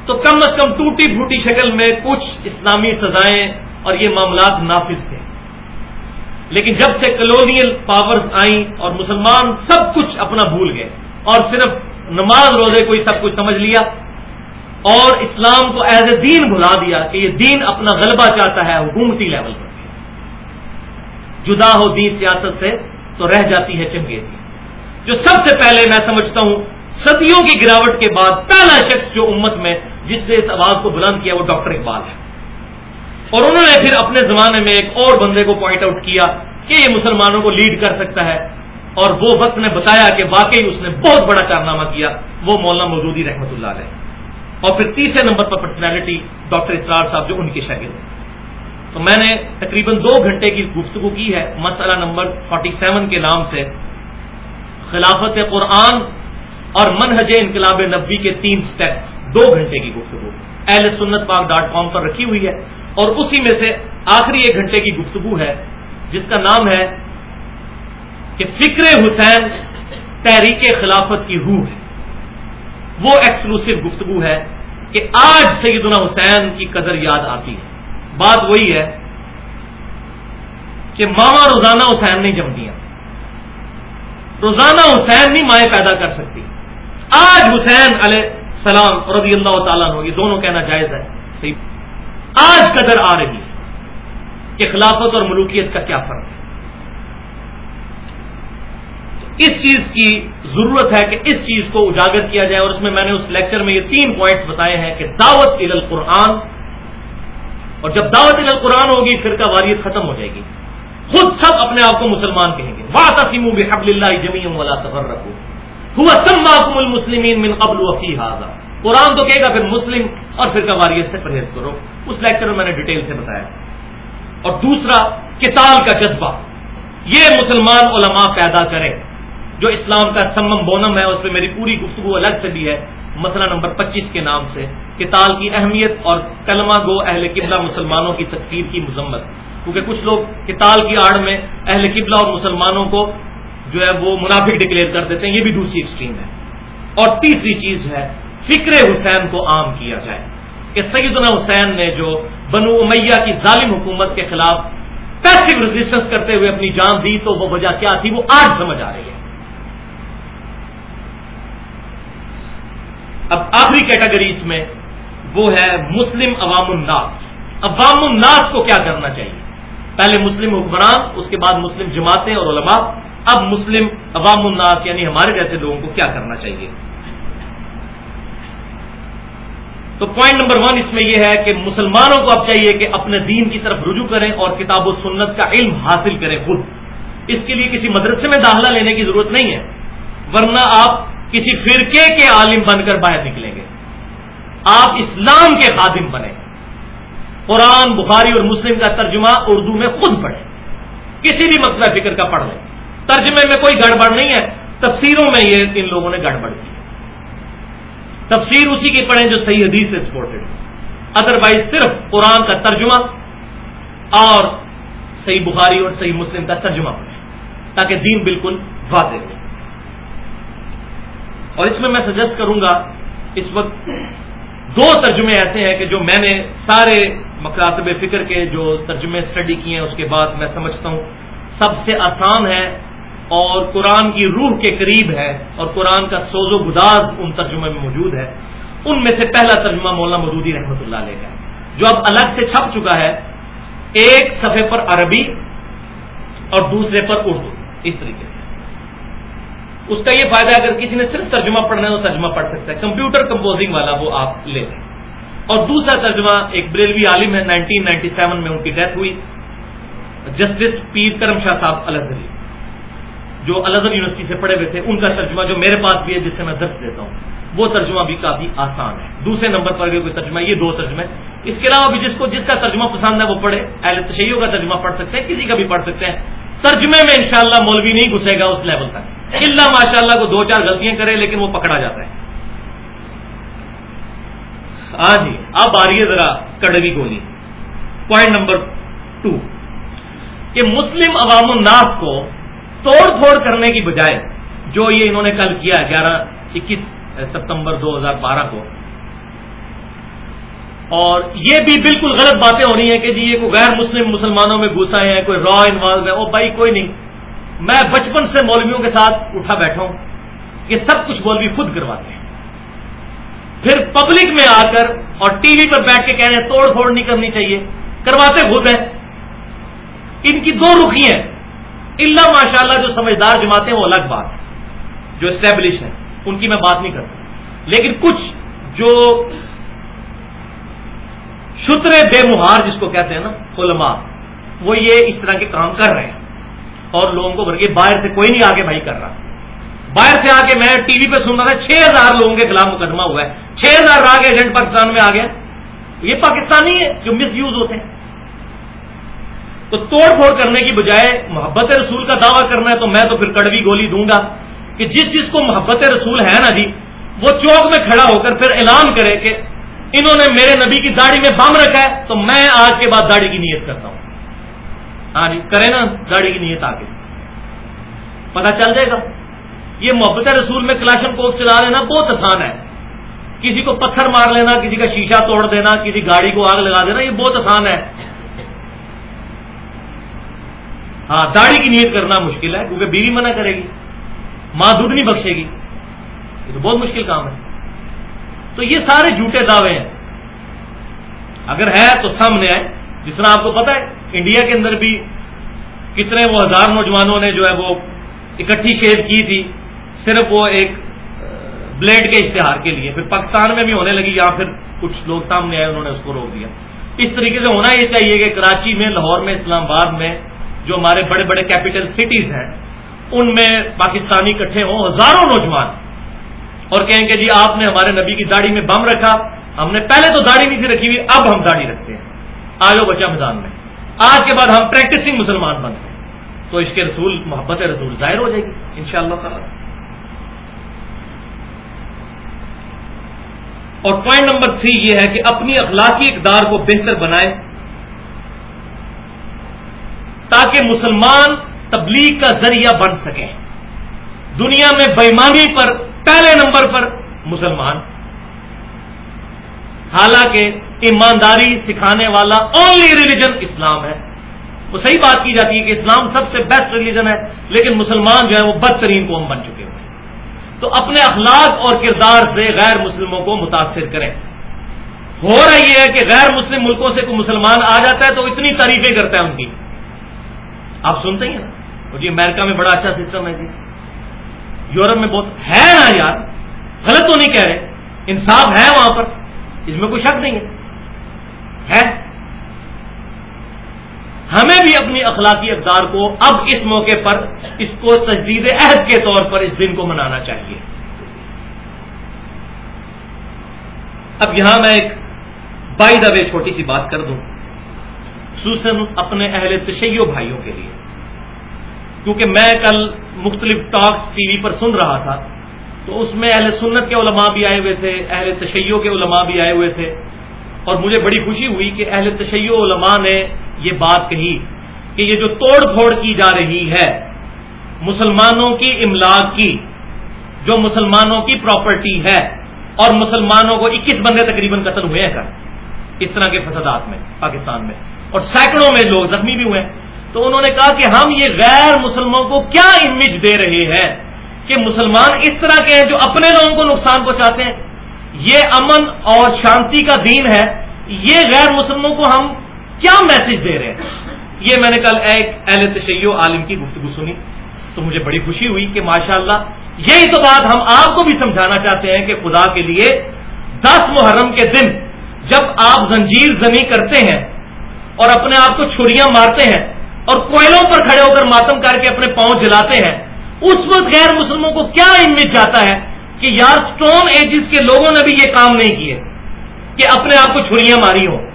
تو کم از کم ٹوٹی پھوٹی شکل میں کچھ اسلامی سزائیں اور یہ معاملات نافذ تھے۔ لیکن جب سے کلونیل پاورز آئیں اور مسلمان سب کچھ اپنا بھول گئے اور صرف نماز روزے کو ہی سب کچھ سمجھ لیا اور اسلام کو ایز اے دین بھلا دیا کہ یہ دین اپنا غلبہ چاہتا ہے حکومتی لیول پر۔ جدا ہو دین سیاست سے تو رہ جاتی ہے چنگیزی۔ جو سب سے پہلے میں سمجھتا ہوں، صدیوں کی گراوٹ کے بعد پہلا شخص جو امت میں جس نے اس آواز کو بلند کیا وہ ڈاکٹر اقبال ہے۔ اور انہوں نے پھر اپنے زمانے میں ایک اور بندے کو پوائنٹ آؤٹ کیا کہ یہ مسلمانوں کو لیڈ کر سکتا ہے۔ اور وہ وقت نے بتایا کہ واقعی اس نے بہت بڑا کارنامہ کیا، وہ مولانا مودودی رحمۃ اللہ علیہ۔ اور پھر تیسرے نمبر پر پرسنالٹی ڈاکٹر اسرار صاحب جو ان کے شاگرد ہیں۔ تو میں نے تقریباً دو گھنٹے کی گفتگو کی ہے مسئلہ نمبر 47 کے نام سے۔ خلافت قرآن اور منہج انقلاب نبی کے تین سٹیپس دو گھنٹے کی گفتگو۔ اہل سنت پاک ڈاٹ کام پر رکھی ہوئی ہے۔ اور اسی میں سے آخری ایک گھنٹے کی گفتگو ہے، جس کا نام ہے کہ فکر حسین تحریک خلافت کی روح ہے۔ وہ ایکسکلوسو گفتگو ہے کہ آج سیدنا حسین کی قدر یاد آتی ہے۔ بات وہی ہے کہ ماما روزانہ حسین نہیں جمدیاں روزانہ حسین نہیں مائیں پیدا کر سکتی۔ آج حسین علیہ السلام رضی اللہ تعالیٰ یہ دونوں کہنا جائز ہے۔ صحیح۔ آج قدر آ رہی ہے۔ کہ خلافت اور ملوکیت کا کیا فرق ہے؟ اس چیز کی ضرورت ہے کہ اس چیز کو اجاگر کیا جائے اور اس میں میں نے اس لیکچر میں یہ تین پوائنٹس بتائے ہیں کہ دعوت ال القرآن، اور جب دعوت ال القرآن ہوگی پھر کا واریت ختم ہو جائے گی۔ خود سب اپنے آپ کو مسلمان کہیں گے۔ واہ تسیم بحب اللہ جمی والا سفر رکھو ہوا سم المسلمین من قبل وفی حاضہ قرآن تو کہے گا، پھر مسلم اور پھر کا سے پرہیز کرو۔ اس لیکچر میں میں نے ڈیٹیل سے بتایا۔ اور دوسرا کتاب کا جذبہ۔ یہ مسلمان علماء پیدا کریں۔ جو اسلام کا سمم بونم ہے، اس پہ میری پوری گفتگو الگ سے بھی ہے۔ مسئلہ نمبر پچیس کے نام سے۔ کتال کی اہمیت اور کلمہ گو اہل قبلہ مسلمانوں کی تقریر کی مذمت۔ کیونکہ کچھ لوگ کتال کی آڑ میں اہل قبلہ اور مسلمانوں کو جو ہے وہ منافق ڈکلیئر کر دیتے ہیں، یہ بھی دوسری ایکسٹریم ہے۔ اور تیسری چیز ہے فکر حسین کو عام کیا جائے۔ کہ سیدنا حسین نے جو بنو امیہ کی ظالم حکومت کے خلاف پیسو ریزسٹنس کرتے ہوئے اپنی جان دی تو وہ وجہ کیا تھی؟ وہ آج سمجھ آ رہی ہے۔ اب آخری کیٹیگری اس میں وہ ہے مسلم عوام الناس۔ عوام الناس کو کیا کرنا چاہیے؟ پہلے مسلم حکمران، اس کے بعد مسلم جماعتیں اور علماء۔ اب مسلم عوام الناس یعنی ہمارے جیسے لوگوں کو کیا کرنا چاہیے؟ تو پوائنٹ نمبر ون اس میں یہ ہے کہ مسلمانوں کو اب چاہیے کہ اپنے دین کی طرف رجوع کریں اور کتاب و سنت کا علم حاصل کریں خود۔ اس کے لیے کسی مدرسے میں داخلہ لینے کی ضرورت نہیں ہے، ورنہ آپ کسی فرقے کے عالم بن کر باہر نکلیں گے۔ آپ اسلام کے خادم بنے قرآن، بخاری اور مسلم کا ترجمہ اردو میں خود پڑھیں۔ کسی بھی مسئلہ فکر کا پڑھ لیں۔ ترجمے میں کوئی گڑبڑ نہیں ہے، تفسیروں میں یہ ان لوگوں نے گڑبڑ کی۔ تفسیر اسی کی پڑھیں جو صحیح حدیث سے سپورٹڈ ادروائز صرف قرآن کا ترجمہ اور صحیح بخاری اور صحیح مسلم کا ترجمہ پڑھیں، تاکہ دین بالکل واضح ہو۔ اور اس میں میں سجیسٹ کروں گا، اس وقت دو ترجمے ایسے ہیں کہ جو میں نے سارے مکاتب فکر کے جو ترجمے اسٹڈی کیے ہیں، اس کے بعد میں سمجھتا ہوں۔ سب سے آسان ہے اور قرآن کی روح کے قریب ہے اور قرآن کا سوز و گداز ان ترجمے میں موجود ہے۔ ان میں سے پہلا ترجمہ مولانا مدودی رحمۃ اللہ علیہ کا جو اب الگ سے چھپ چکا ہے۔ ایک صفحے پر عربی اور دوسرے پر اردو، اس طریقے سے۔ اس کا یہ فائدہ اگر کسی نے صرف ترجمہ پڑھنا ہے تو ترجمہ پڑھ سکتا ہے۔ کمپیوٹر کمپوزنگ والا وہ آپ لے لیں۔ اور دوسرا ترجمہ، ایک بریلوی عالم ہے، نائنٹین نائنٹی سیون میں ان کی ڈیتھ ہوئی۔ جسٹس پیر کرم شاہ صاحب الزری جو الزر یونیورسٹی سے پڑھے ہوئے تھے، ان کا ترجمہ جو میرے پاس بھی ہے، جس سے میں درس دیتا ہوں، وہ ترجمہ بھی کافی آسان ہے۔ دوسرے نمبر پر کوئی ترجمہ، یہ دو ترجمے۔ اس کے علاوہ بھی جس کو، جس کا ترجمہ پسند ہے، وہ پڑھے۔ اہل تشیعوں کا ترجمہ پڑھ سکتے ہیں، کسی کا بھی پڑھ سکتے ہیں۔ ترجمے میں انشاءاللہ مولوی نہیں گھسے گا اس لیول تک۔ اللہ ماشاء اللہ کو دو چار غلطیاں کرے، لیکن وہ پکڑا جاتا ہے۔ ہاں جی اب آ رہی ہے ذرا کڑوی گولی۔ پوائنٹ نمبر ٹو کہ مسلم عوام الناس کو توڑ پھوڑ کرنے کی بجائے جو یہ انہوں نے کل کیا گیارہ، اکیس ستمبر دو ہزار بارہ کو۔ اور یہ بھی بالکل غلط باتیں ہو رہی ہیں کہ جی یہ کوئی غیر مسلم مسلمانوں میں گھسا ہے، کوئی را انوالو ہے۔ او بھائی، کوئی نہیں۔ میں بچپن سے مولویوں کے ساتھ اٹھا بیٹھا ہوں یہ سب کچھ مولوی خود کرواتے ہیں۔ پھر پبلک میں آ کر اور ٹی وی پر بیٹھ کے کہہ رہے ہیں، توڑ پھوڑ نہیں کرنی چاہیے۔ کرواتے خود ہیں۔ ان کی دو رخی ہیں۔ اللہ ماشاء اللہ جو سمجھدار جماعتیں وہ الگ بات ہے۔ جو اسٹیبلش ہیں، ان کی میں بات نہیں کرتا۔ لیکن کچھ جو شتر بے مہار جس کو کہتے ہیں نا، علماء، وہ یہ اس طرح کے کام کر رہے ہیں۔ اور لوگوں کو بھر کے باہر سے کوئی نہیں آگے بھائی کر رہا۔ باہر سے آ کے میں ٹی وی پہ سن رہا تھا، چھ ہزار لوگوں کے خلاف مقدمہ ہوا ہے۔ چھ ہزار راگ ایجنٹ پاکستان میں آ گیا۔ یہ پاکستانی ہے جو مس یوز ہوتے ہیں۔ تو توڑ پھوڑ کرنے کی بجائے محبت رسول کا دعویٰ کرنا ہے تو میں تو پھر کڑوی گولی دوں گا کہ جس جس کو محبت رسول ہے نا جی وہ چوک میں کھڑا ہو کر پھر اعلان کرے کہ انہوں نے میرے نبی کی داڑھی میں بم رکھا ہے، تو میں آج کے بعد داڑھی کی نیت کرتا ہوں۔ ہاں جی کرے نا داڑھی کی نیت آ کے پتا چل جائے گا۔ یہ محبت رسول میں کلاشن کوپ چلا لینا بہت آسان ہے۔ کسی کو پتھر مار لینا، کسی کا شیشہ توڑ دینا، کسی گاڑی کو آگ لگا دینا، یہ بہت آسان ہے۔ ہاں داڑھی کی نیت کرنا مشکل ہے، کیونکہ بیوی منع کرے گی، ماں دودھ نہیں بخشے گی، یہ تو بہت مشکل کام ہے۔ تو یہ سارے جھوٹے دعوے ہیں۔ اگر ہے تو سامنے آئے۔ جس طرح آپ کو پتا ہے، انڈیا کے اندر بھی کتنے وہ ہزار نوجوانوں نے جو ہے وہ اکٹھی شیئر کی تھی، صرف وہ ایک بلیڈ کے اشتہار کے لیے۔ پھر پاکستان میں بھی ہونے لگی یا پھر کچھ لوگ سامنے آئے، انہوں نے اس کو روک دیا۔ اس طریقے سے ہونا یہ چاہیے کہ کراچی میں، لاہور میں، اسلام آباد میں جو ہمارے بڑے بڑے کیپٹل سٹیز ہیں، ان میں پاکستانی اکٹھے ہوں، ہزاروں نوجوان۔ اور کہیں کہ جی آپ نے ہمارے نبی کی داڑھی میں بم رکھا، ہم نے پہلے تو داڑھی نہیں تھی رکھی ہوئی، اب ہم داڑھی رکھتے ہیں۔ آجو بچہ میدان میں۔ آج کے بعد ہم پریکٹسنگ مسلمان بنتے ہیں تو اس کے رسول، محبت رسول ظاہر ہو جائے گی ان شاء اللہ تعالی۔ اور پوائنٹ نمبر تھری یہ ہے کہ اپنی اخلاقی اقدار کو بہتر بنائے تاکہ مسلمان تبلیغ کا ذریعہ بن سکے دنیا میں بےمانی پر، پہلے نمبر پر مسلمان۔ حالانکہ ایمانداری سکھانے والا اونلی ریلیجن اسلام ہے۔ وہ صحیح بات کی جاتی ہے کہ اسلام سب سے بیسٹ ریلیجن ہے، لیکن مسلمان جو ہے وہ بدترین قوم بن چکے ہوئے تو اپنے اخلاق اور کردار سے غیر مسلموں کو متاثر کریں۔ ہو رہا یہ ہے کہ غیر مسلم ملکوں سے کوئی مسلمان آ جاتا ہے تو اتنی تعریفیں کرتا ہے ان کی۔ آپ سنتے ہی ہیں۔ جی امریکہ میں بڑا اچھا سسٹم ہے جی۔ یورپ میں بہت ہے نا یار۔ غلط تو نہیں کہہ رہے۔ انصاف ہے وہاں پر۔ اس میں کوئی شک نہیں ہے۔ ہمیں بھی اپنی اخلاقی اقدار کو اب اس موقع پر اس کو تجدید عہد کے طور پر اس دن کو منانا چاہیے۔ اب یہاں میں ایک بائی دا وے چھوٹی سی بات کر دوں۔ خصوصاً اپنے اہل تشیع بھائیوں کے لیے۔ کیونکہ میں کل مختلف ٹاکس ٹی وی پر سن رہا تھا، تو اس میں اہل سنت کے علماء بھی آئے ہوئے تھے، اہل تشیع کے علماء بھی آئے ہوئے تھے۔ اور مجھے بڑی خوشی ہوئی کہ اہل تشیع علماء نے یہ بات کہی کہ یہ جو توڑ پھوڑ کی جا رہی ہے، مسلمانوں کی املاک کی، جو مسلمانوں کی پراپرٹی ہے اور مسلمانوں کو اکیس بندے تقریباً قتل ہوئے ہیں اس طرح کے فسادات میں، پاکستان میں۔ اور سینکڑوں میں لوگ زخمی بھی ہوئے ہیں۔ تو انہوں نے کہا کہ ہم یہ غیر مسلموں کو کیا امیج دے رہے ہیں کہ مسلمان اس طرح کے ہیں جو اپنے لوگوں کو نقصان پہنچاتے ہیں؟ یہ امن اور شانتی کا دین ہے۔ یہ غیر مسلموں کو ہم کیا میسج دے رہے ہیں؟ یہ میں نے کل ایک اہل تشیع عالم کی گفتگو سنی۔ تو مجھے بڑی خوشی ہوئی کہ ماشاءاللہ یہی تو بات ہم آپ کو بھی سمجھانا چاہتے ہیں کہ خدا کے لیے دس محرم کے دن جب آپ زنجیر زنی کرتے ہیں اور اپنے آپ کو چھریاں مارتے ہیں اور کوئلوں پر کھڑے ہو کر ماتم کر کے اپنے پاؤں جلاتے ہیں۔ اس وقت غیر مسلموں کو کیا امیج جاتا ہے کہ یار سٹون ایجز کے لوگوں نے بھی یہ کام نہیں کیے کہ اپنے آپ کو چھریاں ماری ہو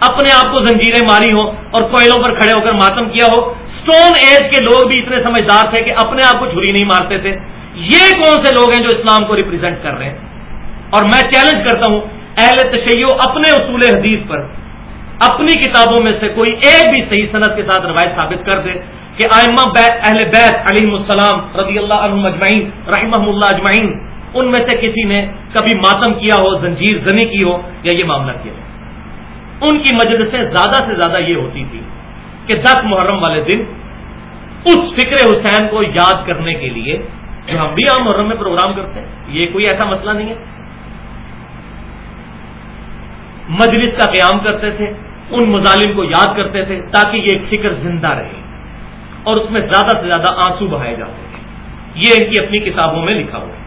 اپنے آپ کو زنجیریں ماری ہو اور کوئلوں پر کھڑے ہو کر ماتم کیا ہو۔ سٹون ایج کے لوگ بھی اتنے سمجھدار تھے کہ اپنے آپ کو چھری نہیں مارتے تھے۔ یہ کون سے لوگ ہیں جو اسلام کو ریپرزینٹ کر رہے ہیں؟ اور میں چیلنج کرتا ہوں، اہل تشیع اپنے اصول حدیث پر اپنی کتابوں میں سے کوئی ایک بھی صحیح صنعت کے ساتھ روایت ثابت کر دے کہ آئمہ اہل بیت علیہ السلام رضی اللہ عنہ اجمعین رحمہ اللہ اجمعین، ان میں سے کسی نے کبھی ماتم کیا ہو، زنجیر زنی کی ہو یا یہ معاملہ کیا ہو۔ ان کی مجلسیں زیادہ سے زیادہ یہ ہوتی تھی کہ دس محرم والے دن اس فکر حسین کو یاد کرنے کے لیے جو ہم بھی عام محرم میں پروگرام کرتے ہیں، یہ کوئی ایسا مسئلہ نہیں ہے۔ مجلس کا قیام کرتے تھے ان مظالم کو یاد کرتے تھے تاکہ یہ ایک فکر زندہ رہے اور اس میں زیادہ سے زیادہ آنسو بہائے جاتے تھے یہ ان کی اپنی کتابوں میں لکھا ہوا ہے۔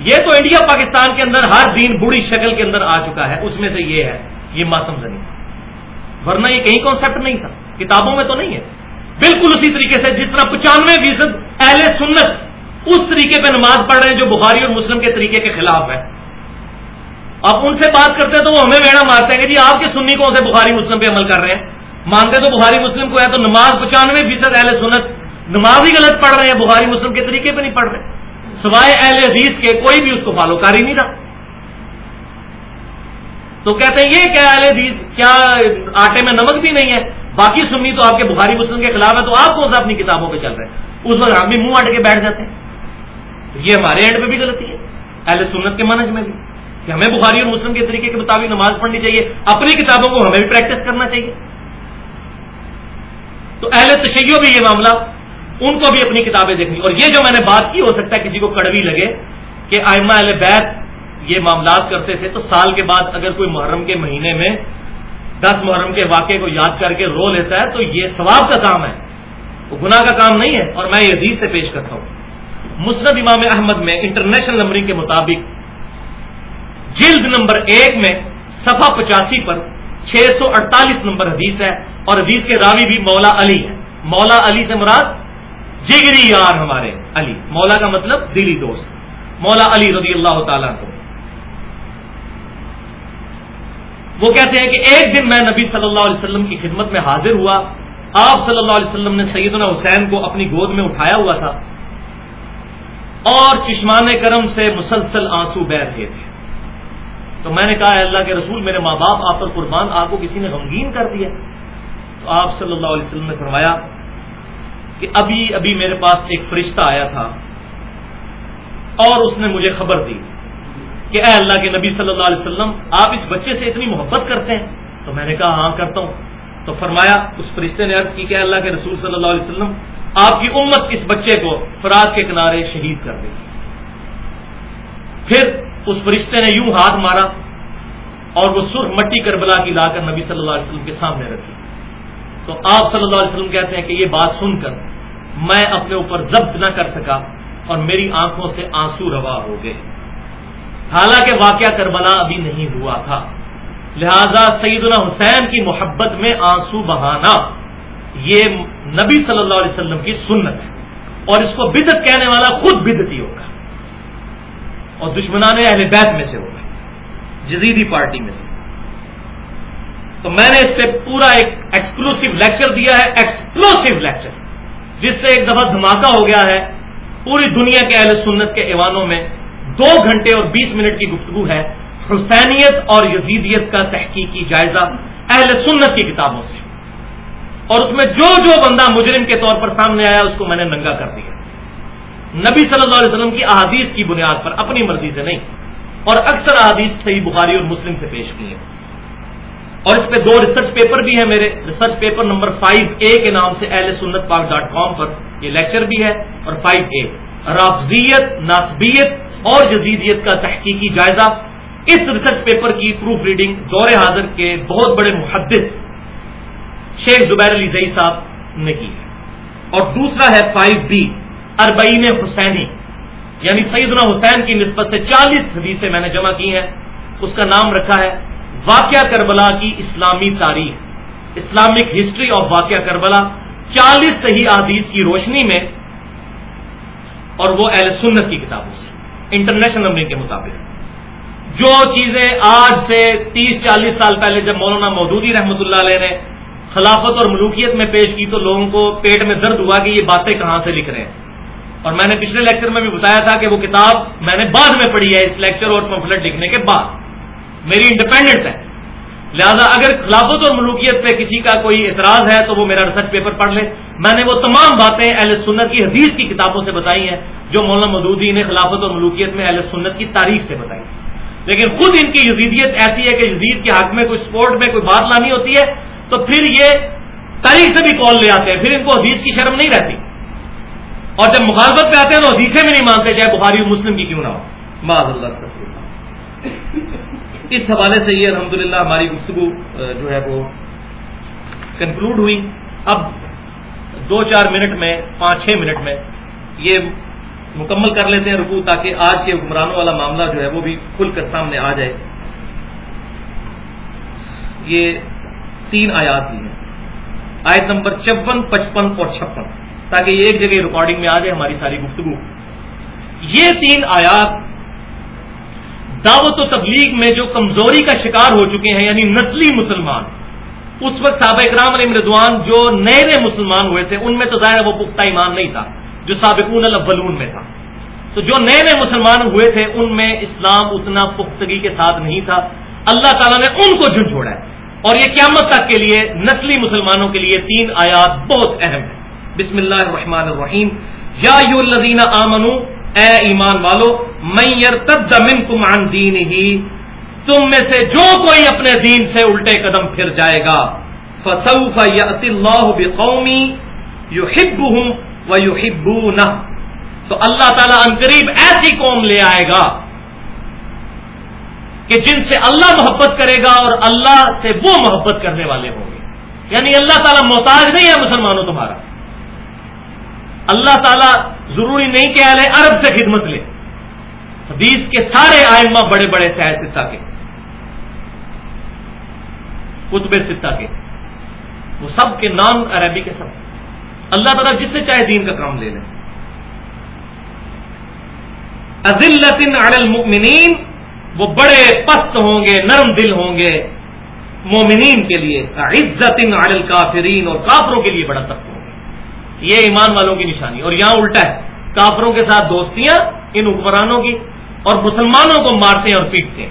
یہ تو انڈیا پاکستان کے اندر ہر دین بڑی شکل کے اندر آ چکا ہے۔ اس میں سے یہ ہے، یہ ماتم زنی۔ ورنہ یہ کہیں کانسیپٹ نہیں تھا۔ کتابوں میں تو نہیں ہے۔ بالکل اسی طریقے سے جس طرح پچانوے فیصد اہل سنت اس طریقے پہ نماز پڑھ رہے ہیں جو بخاری اور مسلم کے طریقے کے خلاف ہے۔ آپ ان سے بات کرتے ہیں تو وہ ہمیں ویڑا مارتے ہیں کہ جی آپ کے سنی کون سے بخاری مسلم پہ عمل کر رہے ہیں؟ مانتے تو بخاری مسلم کو ہے تو نماز پچانوے فیصد اہل سنت نماز ہی غلط پڑھ رہے ہیں، بخاری مسلم کے طریقے پہ نہیں پڑھ رہے۔ سوائے اہل حدیث کے کوئی بھی اس کو فالو کر ہی نہیں رہا۔ تو کہتے ہیں، یہ کیا اہل حدیث، کیا آٹے میں نمک بھی نہیں ہے؟ باقی سنی تو آپ کے بخاری مسلم کے خلاف ہے تو آپ کون سا اپنی کتابوں پہ چل رہے ہیں؟ اس وقت ہم بھی منہ اٹ کے بیٹھ جاتے ہیں۔ یہ ہمارے اینڈ پہ بھی غلطی ہے۔ اہل سنت کے منج میں بھی۔ کہ ہمیں بخاری اور مسلم کے طریقے کے مطابق نماز پڑھنی چاہیے، اپنی کتابوں کو ہمیں بھی پریکٹس کرنا چاہیے۔ تو اہل تشیع بھی یہ معاملہ، ان کو بھی اپنی کتابیں دیکھنی۔ اور یہ جو میں نے بات کی، ہو سکتا ہے کسی کو کڑوی لگے کہ آئمہ اہل بیت یہ معاملات کرتے تھے، تو سال کے بعد اگر کوئی محرم کے مہینے میں دس محرم کے واقعے کو یاد کر کے رو لیتا ہے، تو یہ ثواب کا کام ہے۔ وہ گناہ کا کام نہیں ہے، اور میں یہ حدیث سے پیش کرتا ہوں۔ مسند امام احمد میں انٹرنیشنل نمبرنگ کے مطابق جلد نمبر ایک میں صفحہ پچاسی پر چھ سو اڑتالیس نمبر حدیث ہے اور حدیث کے راوی بھی مولا علی ہے مولا علی سے مراد جگری یار ہمارے علی۔ مولا کا مطلب دلی دوست۔ مولا علی رضی اللہ تعالیٰ کو وہ کہتے ہیں کہ ایک دن میں نبی صلی اللہ علیہ وسلم کی خدمت میں حاضر ہوا۔ آپ صلی اللہ علیہ وسلم نے سیدنا حسین کو اپنی گود میں اٹھایا ہوا تھا اور چشمان کرم سے مسلسل آنسو بہ رہے تھے۔ تو میں نے کہا اللہ کے رسول، میرے ماں باپ، آپ پر قربان، آپ کو کسی نے غمگین کر دیا تو آپ صلی اللہ علیہ وسلم نے فرمایا کہ ابھی ابھی میرے پاس ایک فرشتہ آیا تھا اور اس نے مجھے خبر دی کہ اے اللہ کے نبی صلی اللہ علیہ وسلم، آپ اس بچے سے اتنی محبت کرتے ہیں؟ تو میں نے کہا ہاں کرتا ہوں۔ تو فرمایا، اس فرشتے نے عرض کی کہ اللہ کے رسول صلی اللہ علیہ وسلم، آپ کی امت اس بچے کو فراد کے کنارے شہید کر دے۔ گی پھر اس فرشتے نے یوں ہاتھ مارا اور وہ سرخ مٹی کربلا کی لا کر نبی صلی اللہ علیہ وسلم کے سامنے رکھی۔ تو آپ صلی اللہ علیہ وسلم کہتے ہیں کہ یہ بات سن کر میں اپنے اوپر ضبط نہ کر سکا اور میری آنکھوں سے آنسو روا ہو گئے۔ حالانکہ واقعہ کربلا ابھی نہیں ہوا تھا۔ لہذا سیدنا حسین کی محبت میں آنسو بہانا یہ نبی صلی اللہ علیہ وسلم کی سنت ہے۔ اور اس کو بدت کہنے والا خود بدتی ہوگا اور دشمنان اہل بیت میں سے ہوگا جزیدی پارٹی میں سے۔ تو میں نے اس سے پورا ایک ایکسکلوسو لیکچر دیا ہے ایکسکلوسو لیکچر جس سے ایک دفعہ دھماکہ ہو گیا ہے۔ پوری دنیا کے اہل سنت کے ایوانوں میں دو گھنٹے اور بیس منٹ کی گفتگو ہے۔ حسینیت اور یزیدیت کا تحقیقی جائزہ اہل سنت کی کتابوں سے۔ اور اس میں جو جو بندہ مجرم کے طور پر سامنے آیا، اس کو میں نے ننگا کر دیا۔ نبی صلی اللہ علیہ وسلم کی احادیث کی بنیاد پر اپنی مرضی سے نہیں، اور اکثر احادیث صحیح بخاری اور مسلم سے پیش کی ہیں۔ اور اس پہ دو ریسرچ پیپر بھی ہیں میرے۔ Research paper number five A کے نام سے اہل سنت پاک ڈاٹ کام پر یہ لیکچر بھی ہے، اور فائیو اے رافضیت، ناسبیت اور جزیدیت کا تحقیقی جائزہ۔ اس ریسرچ پیپر کی پروف ریڈنگ دور حاضر کے بہت بڑے محدث شیخ زبیر علی زئی صاحب نے کی ہے۔ اور دوسرا ہے فائیو بی اربعین حسینی یعنی سیدنا حسین کی نسبت سے چالیس حدیثیں میں نے جمع کی ہیں، اس کا نام رکھا ہے واقعہ کربلا کی اسلامی تاریخ، اسلامک ہسٹری آف واقعہ کربلا، چالیس صحیح حدیث کی روشنی میں، اور وہ اہل سنت کی کتابوں سے، انٹرنیشنل نمبر کے مطابق۔ جو چیزیں آج سے تیس، چالیس سال پہلے جب مولانا مودودی رحمۃ اللہ علیہ نے خلافت اور ملوکیت میں پیش کی تو لوگوں کو پیٹ میں درد ہوا کہ یہ باتیں کہاں سے لکھ رہے ہیں۔ اور میں نے پچھلے لیکچر میں بھی بتایا تھا کہ وہ کتاب میں نے بعد میں پڑھی ہے اس لیکچر اور پمفلٹ لکھنے کے بعد۔ میری انڈیپینڈنٹ ہے۔ لہذا اگر خلافت اور ملوکیت پہ کسی کا کوئی اعتراض ہے تو وہ میرا ریسرچ پیپر پڑھ لے۔ میں نے وہ تمام باتیں اہل سنت کی حدیث کی کتابوں سے بتائی ہیں جو مولانا مدودی نے خلافت اور ملوکیت میں اہل سنت کی تاریخ سے بتائی۔ لیکن خود ان کی یزیدیت ایسی ہے کہ یزید کے حق میں کوئی سپورٹ میں کوئی بات لانی ہوتی ہے تو پھر یہ تاریخ سے بھی کال لے آتے ہیں۔ پھر ان کو حدیث کی شرم نہیں رہتی۔ اور جب مخالفت پہ آتے ہیں تو حدیثیں بھی نہیں مانتے، چاہے بخاری مسلم کی کیوں نہ ہو۔ معذ اللہ اس حوالے سے یہ الحمدللہ ہماری گفتگو جو ہے وہ کنکلوڈ ہوئی۔ اب دو چار منٹ میں، پانچ چھ منٹ میں یہ مکمل کر لیتے ہیں رکو تاکہ آج کے حکمرانوں والا معاملہ جو ہے وہ بھی کھل کر سامنے آ جائے۔ یہ تین آیات ہی ہیں۔ آیت نمبر چون، پچپن اور چھپن۔ تاکہ یہ ایک جگہ ریکارڈنگ میں آ جائے ہماری ساری گفتگو۔ یہ تین آیات دعوت و تبلیغ میں جو کمزوری کا شکار ہو چکے ہیں یعنی نسلی مسلمان۔ اس وقت صحابہ اکرام علیہ مردوان جو نئے نئے مسلمان ہوئے تھے، ان میں تو ظاہر وہ پختہ ایمان نہیں تھا، جو سابقون الاولون میں تھا۔ تو جو نئے نئے مسلمان ہوئے تھے، ان میں اسلام اتنا پختگی کے ساتھ نہیں تھا۔ اللہ تعالیٰ نے ان کو جھنجھوڑا ہے۔ اور یہ قیامت تک کے لیے، نسلی مسلمانوں کے لیے تین آیات بہت اہم ہیں۔ بسم اللہ الرحمن الرحیم۔ یا یو الذین آمنو، اے ایمان والو، من یرتد منکم عن دین ہی تم میں سے جو کوئی اپنے دین سے الٹے قدم پھر جائے گا، فسوف یأتی اللہ بقومی یحبہم ویحبونہ۔ تو اللہ تعالیٰ عنقریب ایسی قوم لے آئے گا کہ جن سے اللہ محبت کرے گا اور اللہ سے وہ محبت کرنے والے ہوں گے۔ یعنی اللہ تعالیٰ محتاج نہیں ہے مسلمانوں تمہارا۔ اللہ تعالیٰ ضروری نہیں کہ اہل عرب سے خدمت لے۔ حدیث کے سارے آئمہ بڑے بڑے سہ ستا کے۔ قطب ستا کے۔ وہ سب کے نام عربی کے سب۔ اللہ تعالیٰ جس سے چاہے دین کا کام لے لیں عزلت علی المؤمنین، وہ بڑے پست ہوں گے، نرم دل ہوں گے مومنین کے لیے۔ عزت علی الکافرین اور کافروں کے لیے بڑا سخت ہوں یہ ایمان والوں کی نشانی اور یہاں الٹا ہے کافروں کے ساتھ دوستیاں ان حکمرانوں کی اور مسلمانوں کو مارتے ہیں اور پیٹتے ہیں۔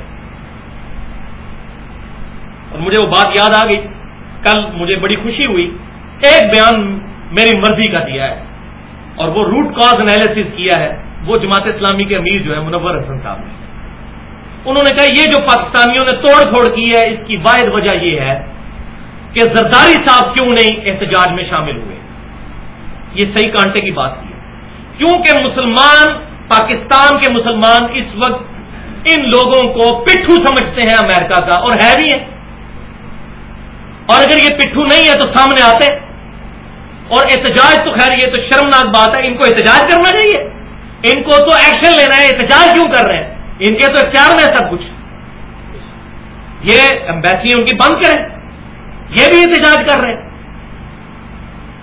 اور مجھے وہ بات یاد آ گئی۔ کل مجھے بڑی خوشی ہوئی۔ ایک بیان میری مرضی کا دیا ہے اور وہ روٹ کاز انالیس کیا ہے۔ وہ جماعت اسلامی کے امیر جو ہے منور حسن صاحب نے۔ انہوں نے کہا، یہ جو پاکستانیوں نے توڑ پھوڑ کی ہے، اس کی واحد وجہ یہ ہے کہ زرداری صاحب کیوں نہیں احتجاج میں شامل ہوئے؟ یہ صحیح کانٹے کی بات کی کیونکہ مسلمان، پاکستان کے مسلمان اس وقت ان لوگوں کو پٹھو سمجھتے ہیں امریکہ کا، اور ہے بھی ہے اور اگر یہ پٹھو نہیں ہے تو سامنے آتے۔ اور احتجاج تو خیر، یہ تو شرمناک بات ہے، ان کو احتجاج کرنا چاہیے۔ ان کو تو ایکشن لینا ہے، احتجاج کیوں کر رہے ہیں؟ ان کے تو اختیار میں سب کچھ۔ یہ امبیسی ان کی بند کریں۔ یہ بھی احتجاج کر رہے ہیں۔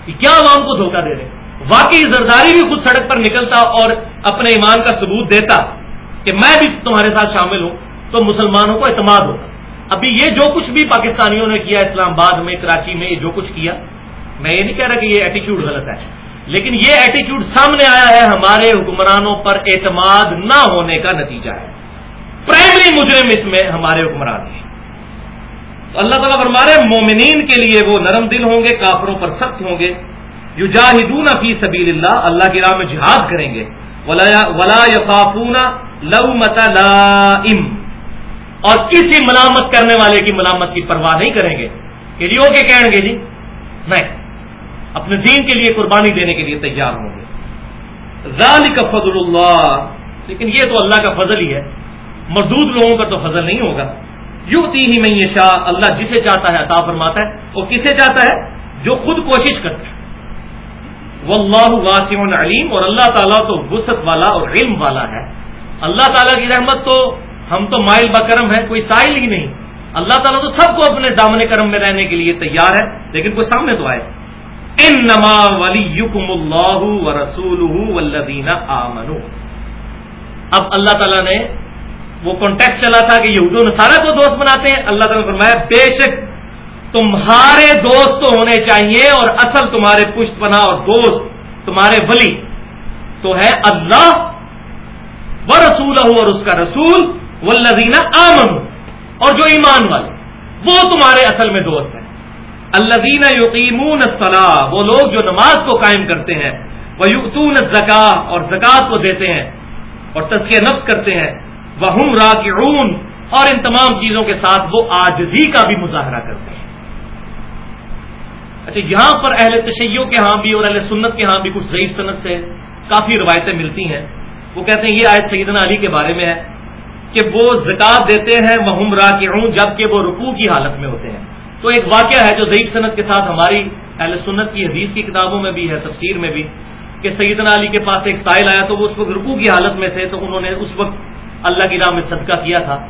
کیا عوام کو دھوکہ دے رہے واقعی زرداری بھی خود سڑک پر نکلتا اور اپنے ایمان کا ثبوت دیتا کہ میں بھی تمہارے ساتھ شامل ہوں، تو مسلمانوں کو اعتماد ہوتا۔ ابھی یہ جو کچھ بھی پاکستانیوں نے کیا اسلام آباد میں، کراچی میں جو کچھ کیا، میں یہ نہیں کہہ رہا کہ یہ ایٹیچیوڈ غلط ہے۔ لیکن یہ ایٹیچیوڈ سامنے آیا ہے، ہمارے حکمرانوں پر اعتماد نہ ہونے کا نتیجہ ہے۔ پرائمری مجرم اس میں ہمارے حکمران ہیں۔ تو اللہ تعالیٰ فرما رہے مومنین کے لیے وہ نرم دل ہوں گے، کافروں پر سخت ہوں گے۔ یو جاہدون فی سبیل اللہ اللہ کی راہ میں جہاد کریں گے۔ ولا یقافون لو مت اور کسی ملامت کرنے والے کی ملامت کی پرواہ نہیں کریں گے۔ کہ جی وہ کہیں گے جی نہیں اپنے دین کے لیے قربانی دینے کے لیے تیار ہوں گے۔ ذالک فضل اللہ۔ لیکن یہ تو اللہ کا فضل ہی ہے۔ مردود لوگوں کا تو فضل نہیں ہوگا۔ یو تی ہی میں یہ شاہ اللہ جسے چاہتا ہے عطا فرماتا ہے وہ کسے چاہتا ہے؟ جو خود کوشش کرتا ہے۔ وہ اللہ واسع علیم، اور اللہ تعالیٰ تو وسط والا اور علم والا ہے۔ اللہ تعالیٰ کی رحمت تو ہم تو مائل بکرم ہے کوئی سائل ہی نہیں۔ اللہ تعالیٰ تو سب کو اپنے دامن کرم میں رہنے کے لیے تیار ہے، لیکن کوئی سامنے تو آئے۔ ان نما ولی اللہ و رسول آمنو اب اللہ تعالیٰ نے وہ کانٹیکٹ چلا تھا کہ یہود و نصارہ کو دوست بناتے ہیں۔ اللہ تعالیٰ نے فرمایا، بے شک تمہارے دوست تو ہونے چاہیے اور اصل تمہارے پشت پناہ اور دوست تمہارے ولی تو ہے اللہ و رسول اور اس کا رسول و لذینہ آمن اور جو ایمان والے، وہ تمہارے اصل میں دوست ہیں۔ الدین یقیمون الصلاح وہ لوگ جو نماز کو قائم کرتے ہیں وہ یقتون زکا اور زکات کو دیتے ہیں اور تزکیہ نفس کرتے ہیں۔ وہ راکعون اور ان تمام چیزوں کے ساتھ وہ آجزی کا بھی مظاہرہ کرتے ہیں۔ اچھا یہاں پر اہل تشیعوں کے ہاں بھی اور اہل سنت کے ہاں بھی کچھ ضعیف صنعت سے کافی روایتیں ملتی ہیں۔ وہ کہتے ہیں یہ آیت سیدنا علی کے بارے میں ہے کہ وہ زکات دیتے ہیں وہ ہم راکعون جبکہ وہ رکوع کی حالت میں ہوتے ہیں۔ تو ایک واقعہ ہے جو ضعیف صنعت کے ساتھ ہماری اہل سنت کی حدیث کی کتابوں میں بھی ہے، تفسیر میں بھی، کہ سیدنا علی کے پاس ایک سائل آیا تو وہ اس وقت رکو کی حالت میں تھے تو انہوں نے اس وقت اللہ کی راہ میں صدقہ کیا تھا،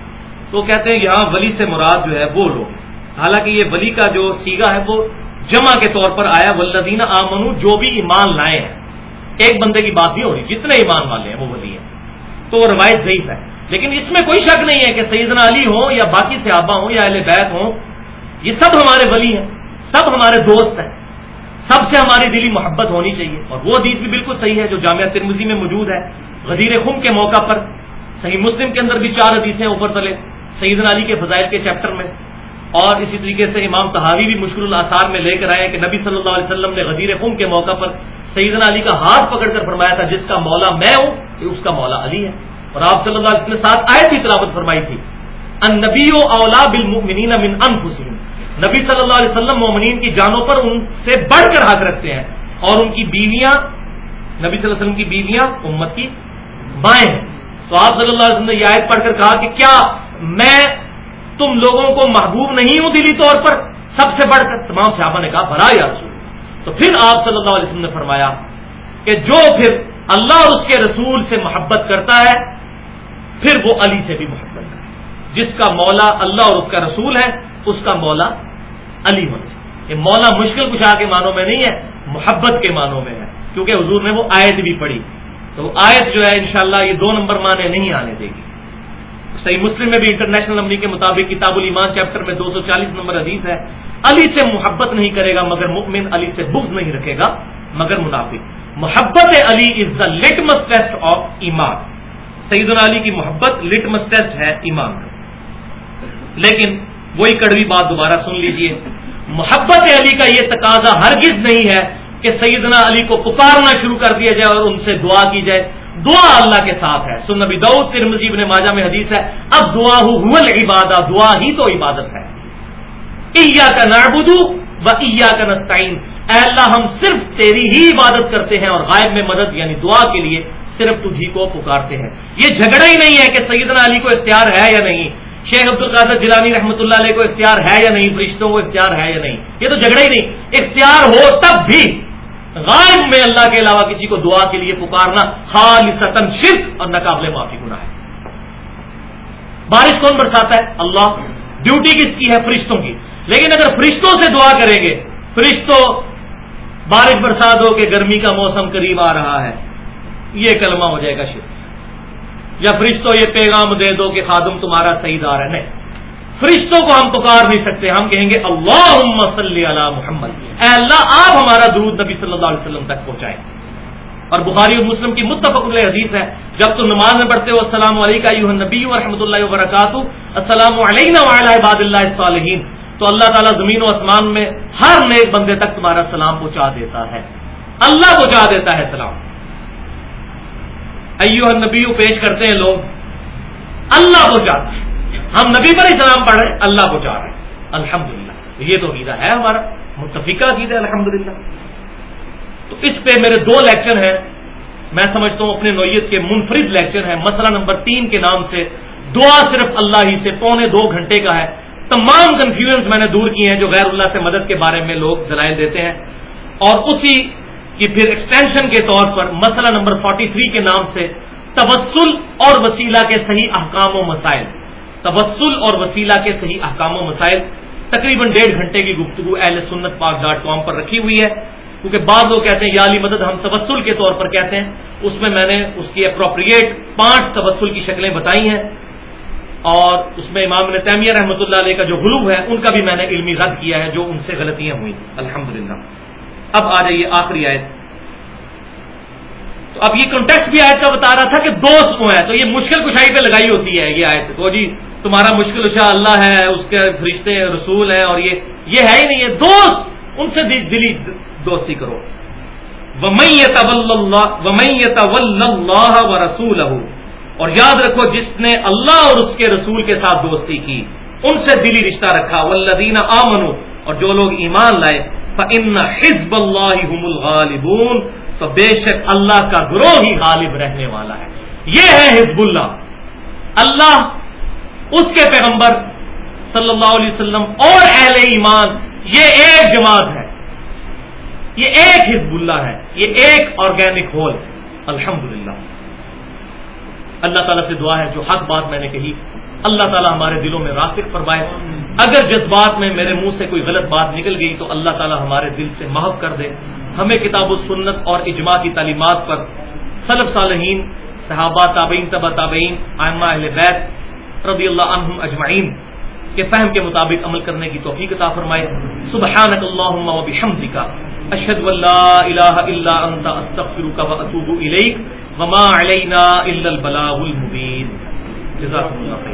تو کہتے ہیں، یہاں ولی سے مراد جو ہے وہ لوگ۔ حالانکہ یہ ولی کا جو سیگا ہے، وہ جمع کے طور پر آیا ولدین آمنو، جو بھی ایمان لائے ہیں۔ ایک بندے کی بات نہیں ہو رہی، جتنے ایمان والے ہیں، وہ ولی ہیں۔ تو وہ روایت ضعیف ہے۔ لیکن اس میں کوئی شک نہیں ہے کہ سیدنا علی ہوں یا باقی صحابہ ہوں یا اہل بیت ہوں، یہ سب ہمارے ولی ہیں، سب ہمارے دوست ہیں۔ سب سے ہماری دلی محبت ہونی چاہیے۔ اور وہ حدیث بھی بالکل صحیح ہے جو جامعہ ترمزی میں موجود ہے، غدیر خم کے موقع پر۔ صحیح مسلم کے اندر بھی چار حدیثیں اوپر تلے، سیدنا علی کے فضائل کے چیپٹر میں، اور اسی طریقے سے امام تہاوی بھی مشکل الاثار میں لے کر آئے کہ نبی صلی اللہ علیہ وسلم نے غدیر خم کے موقع پر سیدنا علی کا ہاتھ پکڑ کر فرمایا تھا، جس کا مولا میں ہوں اس کا مولا علی ہے۔ اور آپ صلی اللہ علیہ وسلم نے ساتھ آئے بھی تلاوت فرمائی تھی۔ ان نبی و اولا بالمؤمنین من انفسهم نبی صلی اللہ علیہ وسلم مومنین کی جانوں پر ان سے بڑھ کر حق رکھتے ہیں اور ان کی بیویاں، نبی صلی اللہ علیہ وسلم کی بیویاں امت کی بائیں ہیں۔ تو آپ صلی اللہ علیہ وسلم نے یہ آیت پڑھ کر کہا کہ کیا میں تم لوگوں کو محبوب نہیں ہوں دلی طور پر؟ سب سے بڑھ کر تمام صحابہ نے کہا، بھلا یا رسول تو پھر آپ صلی اللہ علیہ وسلم نے فرمایا کہ جو پھر اللہ اور اس کے رسول سے محبت کرتا ہے، پھر وہ علی سے بھی محبت کرتا ہے۔ جس کا مولا اللہ اور اس کا رسول ہے، اس کا مولا علی ہونا چاہیے۔ یہ مولا مشکل کشا کے معنوں میں نہیں ہے، محبت کے معنوں میں ہے۔ کیونکہ حضور نے وہ آیت بھی پڑھی۔ تو آیت جو ہے انشاءاللہ یہ دو نمبر معنی نہیں آنے دے گی۔ صحیح مسلم میں بھی انٹرنیشنل نمبر کے مطابق کتاب الایمان چیپٹر میں دو سو چالیس نمبر حدیث ہے۔ علی سے محبت نہیں کرے گا مگر مؤمن علی سے بغض نہیں رکھے گا، مگر منافق۔ محبت Ali is the litmus test of iman. Saeed Ali کی محبت لٹمس ٹیسٹ ہے ایمان۔ کا لیکن وہی کڑوی بات دوبارہ سن لیجیے۔ محبت علی کا یہ تقاضا ہرگز نہیں ہے کہ سیدنا علی کو پکارنا شروع کر دیا جائے اور ان سے دعا کی جائے۔ دعا اللہ کے ساتھ ہے۔ سن نبی دعود ترمزیب نے ماجہ میں حدیث ہے۔ اب دعا ہو عبادہ دعا ہی تو عبادت ہے۔ ایا کا نابودو و ایا کا نستعین۔ اے اللہ، ہم صرف تیری ہی عبادت کرتے ہیں اور غائب میں مدد یعنی دعا کے لیے صرف تجھی کو پکارتے ہیں۔ یہ جھگڑا ہی نہیں ہے کہ سیدنا علی کو اختیار ہے یا نہیں۔ شیخ عبد القادر جیلانی رحمۃ اللہ علیہ کو اختیار ہے یا نہیں؟ فرشتوں کو اختیار ہے یا نہیں؟ یہ تو جھگڑا ہی نہیں۔ اختیار ہو تب بھی غائب میں اللہ کے علاوہ کسی کو دعا کے لیے پکارنا خال ستن شرک اور ناقابل معافی گنا ہے۔ بارش کون برساتا ہے؟ اللہ۔ ڈیوٹی کس کی ہے؟ فرشتوں کی۔ لیکن اگر فرشتوں سے دعا کریں گے فرشتوں بارش برسات ہو کہ گرمی کا موسم قریب آ رہا ہے۔ یہ کلمہ ہو جائے گا شرک۔ یا فرشتوں یہ پیغام دے دو کہ خادم تمہارا صحیح دار ہے۔ نہیں۔ فرشتوں کو ہم پکار نہیں سکتے۔ ہم کہیں گے اللہ صلی اللہ محمد. اے اللہ، آپ ہمارا درود نبی صلی اللہ علیہ وسلم تک پہنچائیں۔ اور بخاری اور مسلم کی متفق اللہ حدیث ہے، جب تم نماز میں پڑھتے ہو، السلام علیکم نبی و رحمۃ اللہ وبرکاتہ، السلام علیکم عباد اللہ صالحین تو اللہ تعالیٰ زمین و آسمان میں ہر نیک بندے تک تمہارا سلام پہنچا دیتا ہے۔ اللہ پہنچا دیتا ہے سلام۔ ایو نبی پیش کرتے ہیں لوگ، اللہ پہنچاتا ہے ہم نبی پر ہی سلام پڑھ رہے ہیں، اللہ پہنچا رہے ہیں۔ الحمد للہ یہ تو عیدہ ہے ہمارا۔ متفقہ عقیدہ الحمد للہ تو اس پہ میرے دو لیکچر ہیں۔ میں سمجھتا ہوں اپنے نوعیت کے منفرد لیکچر ہیں۔ مسئلہ نمبر تین کے نام سے دعا صرف اللہ ہی سے، پونے دو گھنٹے کا ہے۔ تمام کنفیوژنس میں نے دور کی ہیں جو غیر اللہ سے مدد کے بارے میں لوگ دلائل دیتے ہیں۔ اور اسی کہ پھر ایکسٹینشن کے طور پر مسئلہ نمبر 43 کے نام سے تبسل اور وسیلہ کے صحیح احکام و مسائل۔ تبسل اور وسیلہ کے صحیح احکام و مسائل تقریباً ڈیڑھ گھنٹے کی گفتگو اہل سنت پاک ڈاٹ کام پر رکھی ہوئی ہے۔ کیونکہ بعض لوگ کہتے ہیں، یا علی مدد ہم تبسل کے طور پر کہتے ہیں۔ اس میں میں نے اس کی اپروپریٹ پانچ تبسل کی شکلیں بتائی ہیں۔ اور اس میں امام نے تیمیہ رحمۃ اللہ علیہ کا جو غلوب ہے، ان کا بھی میں نے علمی رد کیا ہے جو ان سے غلطیاں ہوئی۔ الحمدللہ۔ اب آ جائیے آخری آیت۔ اب یہ کنٹیکس بھی آیت کا بتا رہا تھا کہ دوست کو ہے تو یہ مشکل کشائی پہ لگائی ہوتی ہے یہ آیت۔ تو جی تمہارا مشکل کشا اللہ ہے، اس کے فرشتے رسول ہیں اور یہ یہ ہے ہی نہیں ہے دوست، ان سے دلی دوستی کرو۔ و رسول اور یاد رکھو، جس نے اللہ اور اس کے رسول کے ساتھ دوستی کی، ان سے دلی رشتہ رکھا۔ ولدین آمنو اور جو لوگ ایمان لائے حزب اللہ الغالبون۔ تو بے شک اللہ کا گروہ ہی غالب رہنے والا ہے۔ یہ ہے حزب اللہ اللہ اس کے پیغمبر صلی اللہ علیہ وسلم اور اہل ایمان، یہ ایک جماعت ہے۔ یہ ایک حزب اللہ ہے۔ یہ ایک آرگینک ہول ہے۔ الحمد اللہ تعالیٰ سے دعا ہے، جو حق بات میں نے کہی اللہ تعالیٰ ہمارے دلوں میں راسک فرمائے۔ اگر جذبات میں میرے منہ سے کوئی غلط بات نکل گئی تو اللہ تعالیٰ ہمارے دل سے محب کر دے۔ ہمیں کتاب و سنت اور اجماع کی تعلیمات پر صلف صالحین، صحابہ تابعین تبا تابعین، آئمہ اہل بیت رضی اللہ عنہم اجمعین کے فہم کے مطابق عمل کرنے کی توفیق عطا فرمائے۔ سبحانک اللہم و بحمدک، اشہد واللہ الہ الا انت، استغفرک و اتوب الیک، وما علینا الا البلاغ المبین۔ جزاکم اللہ خیر۔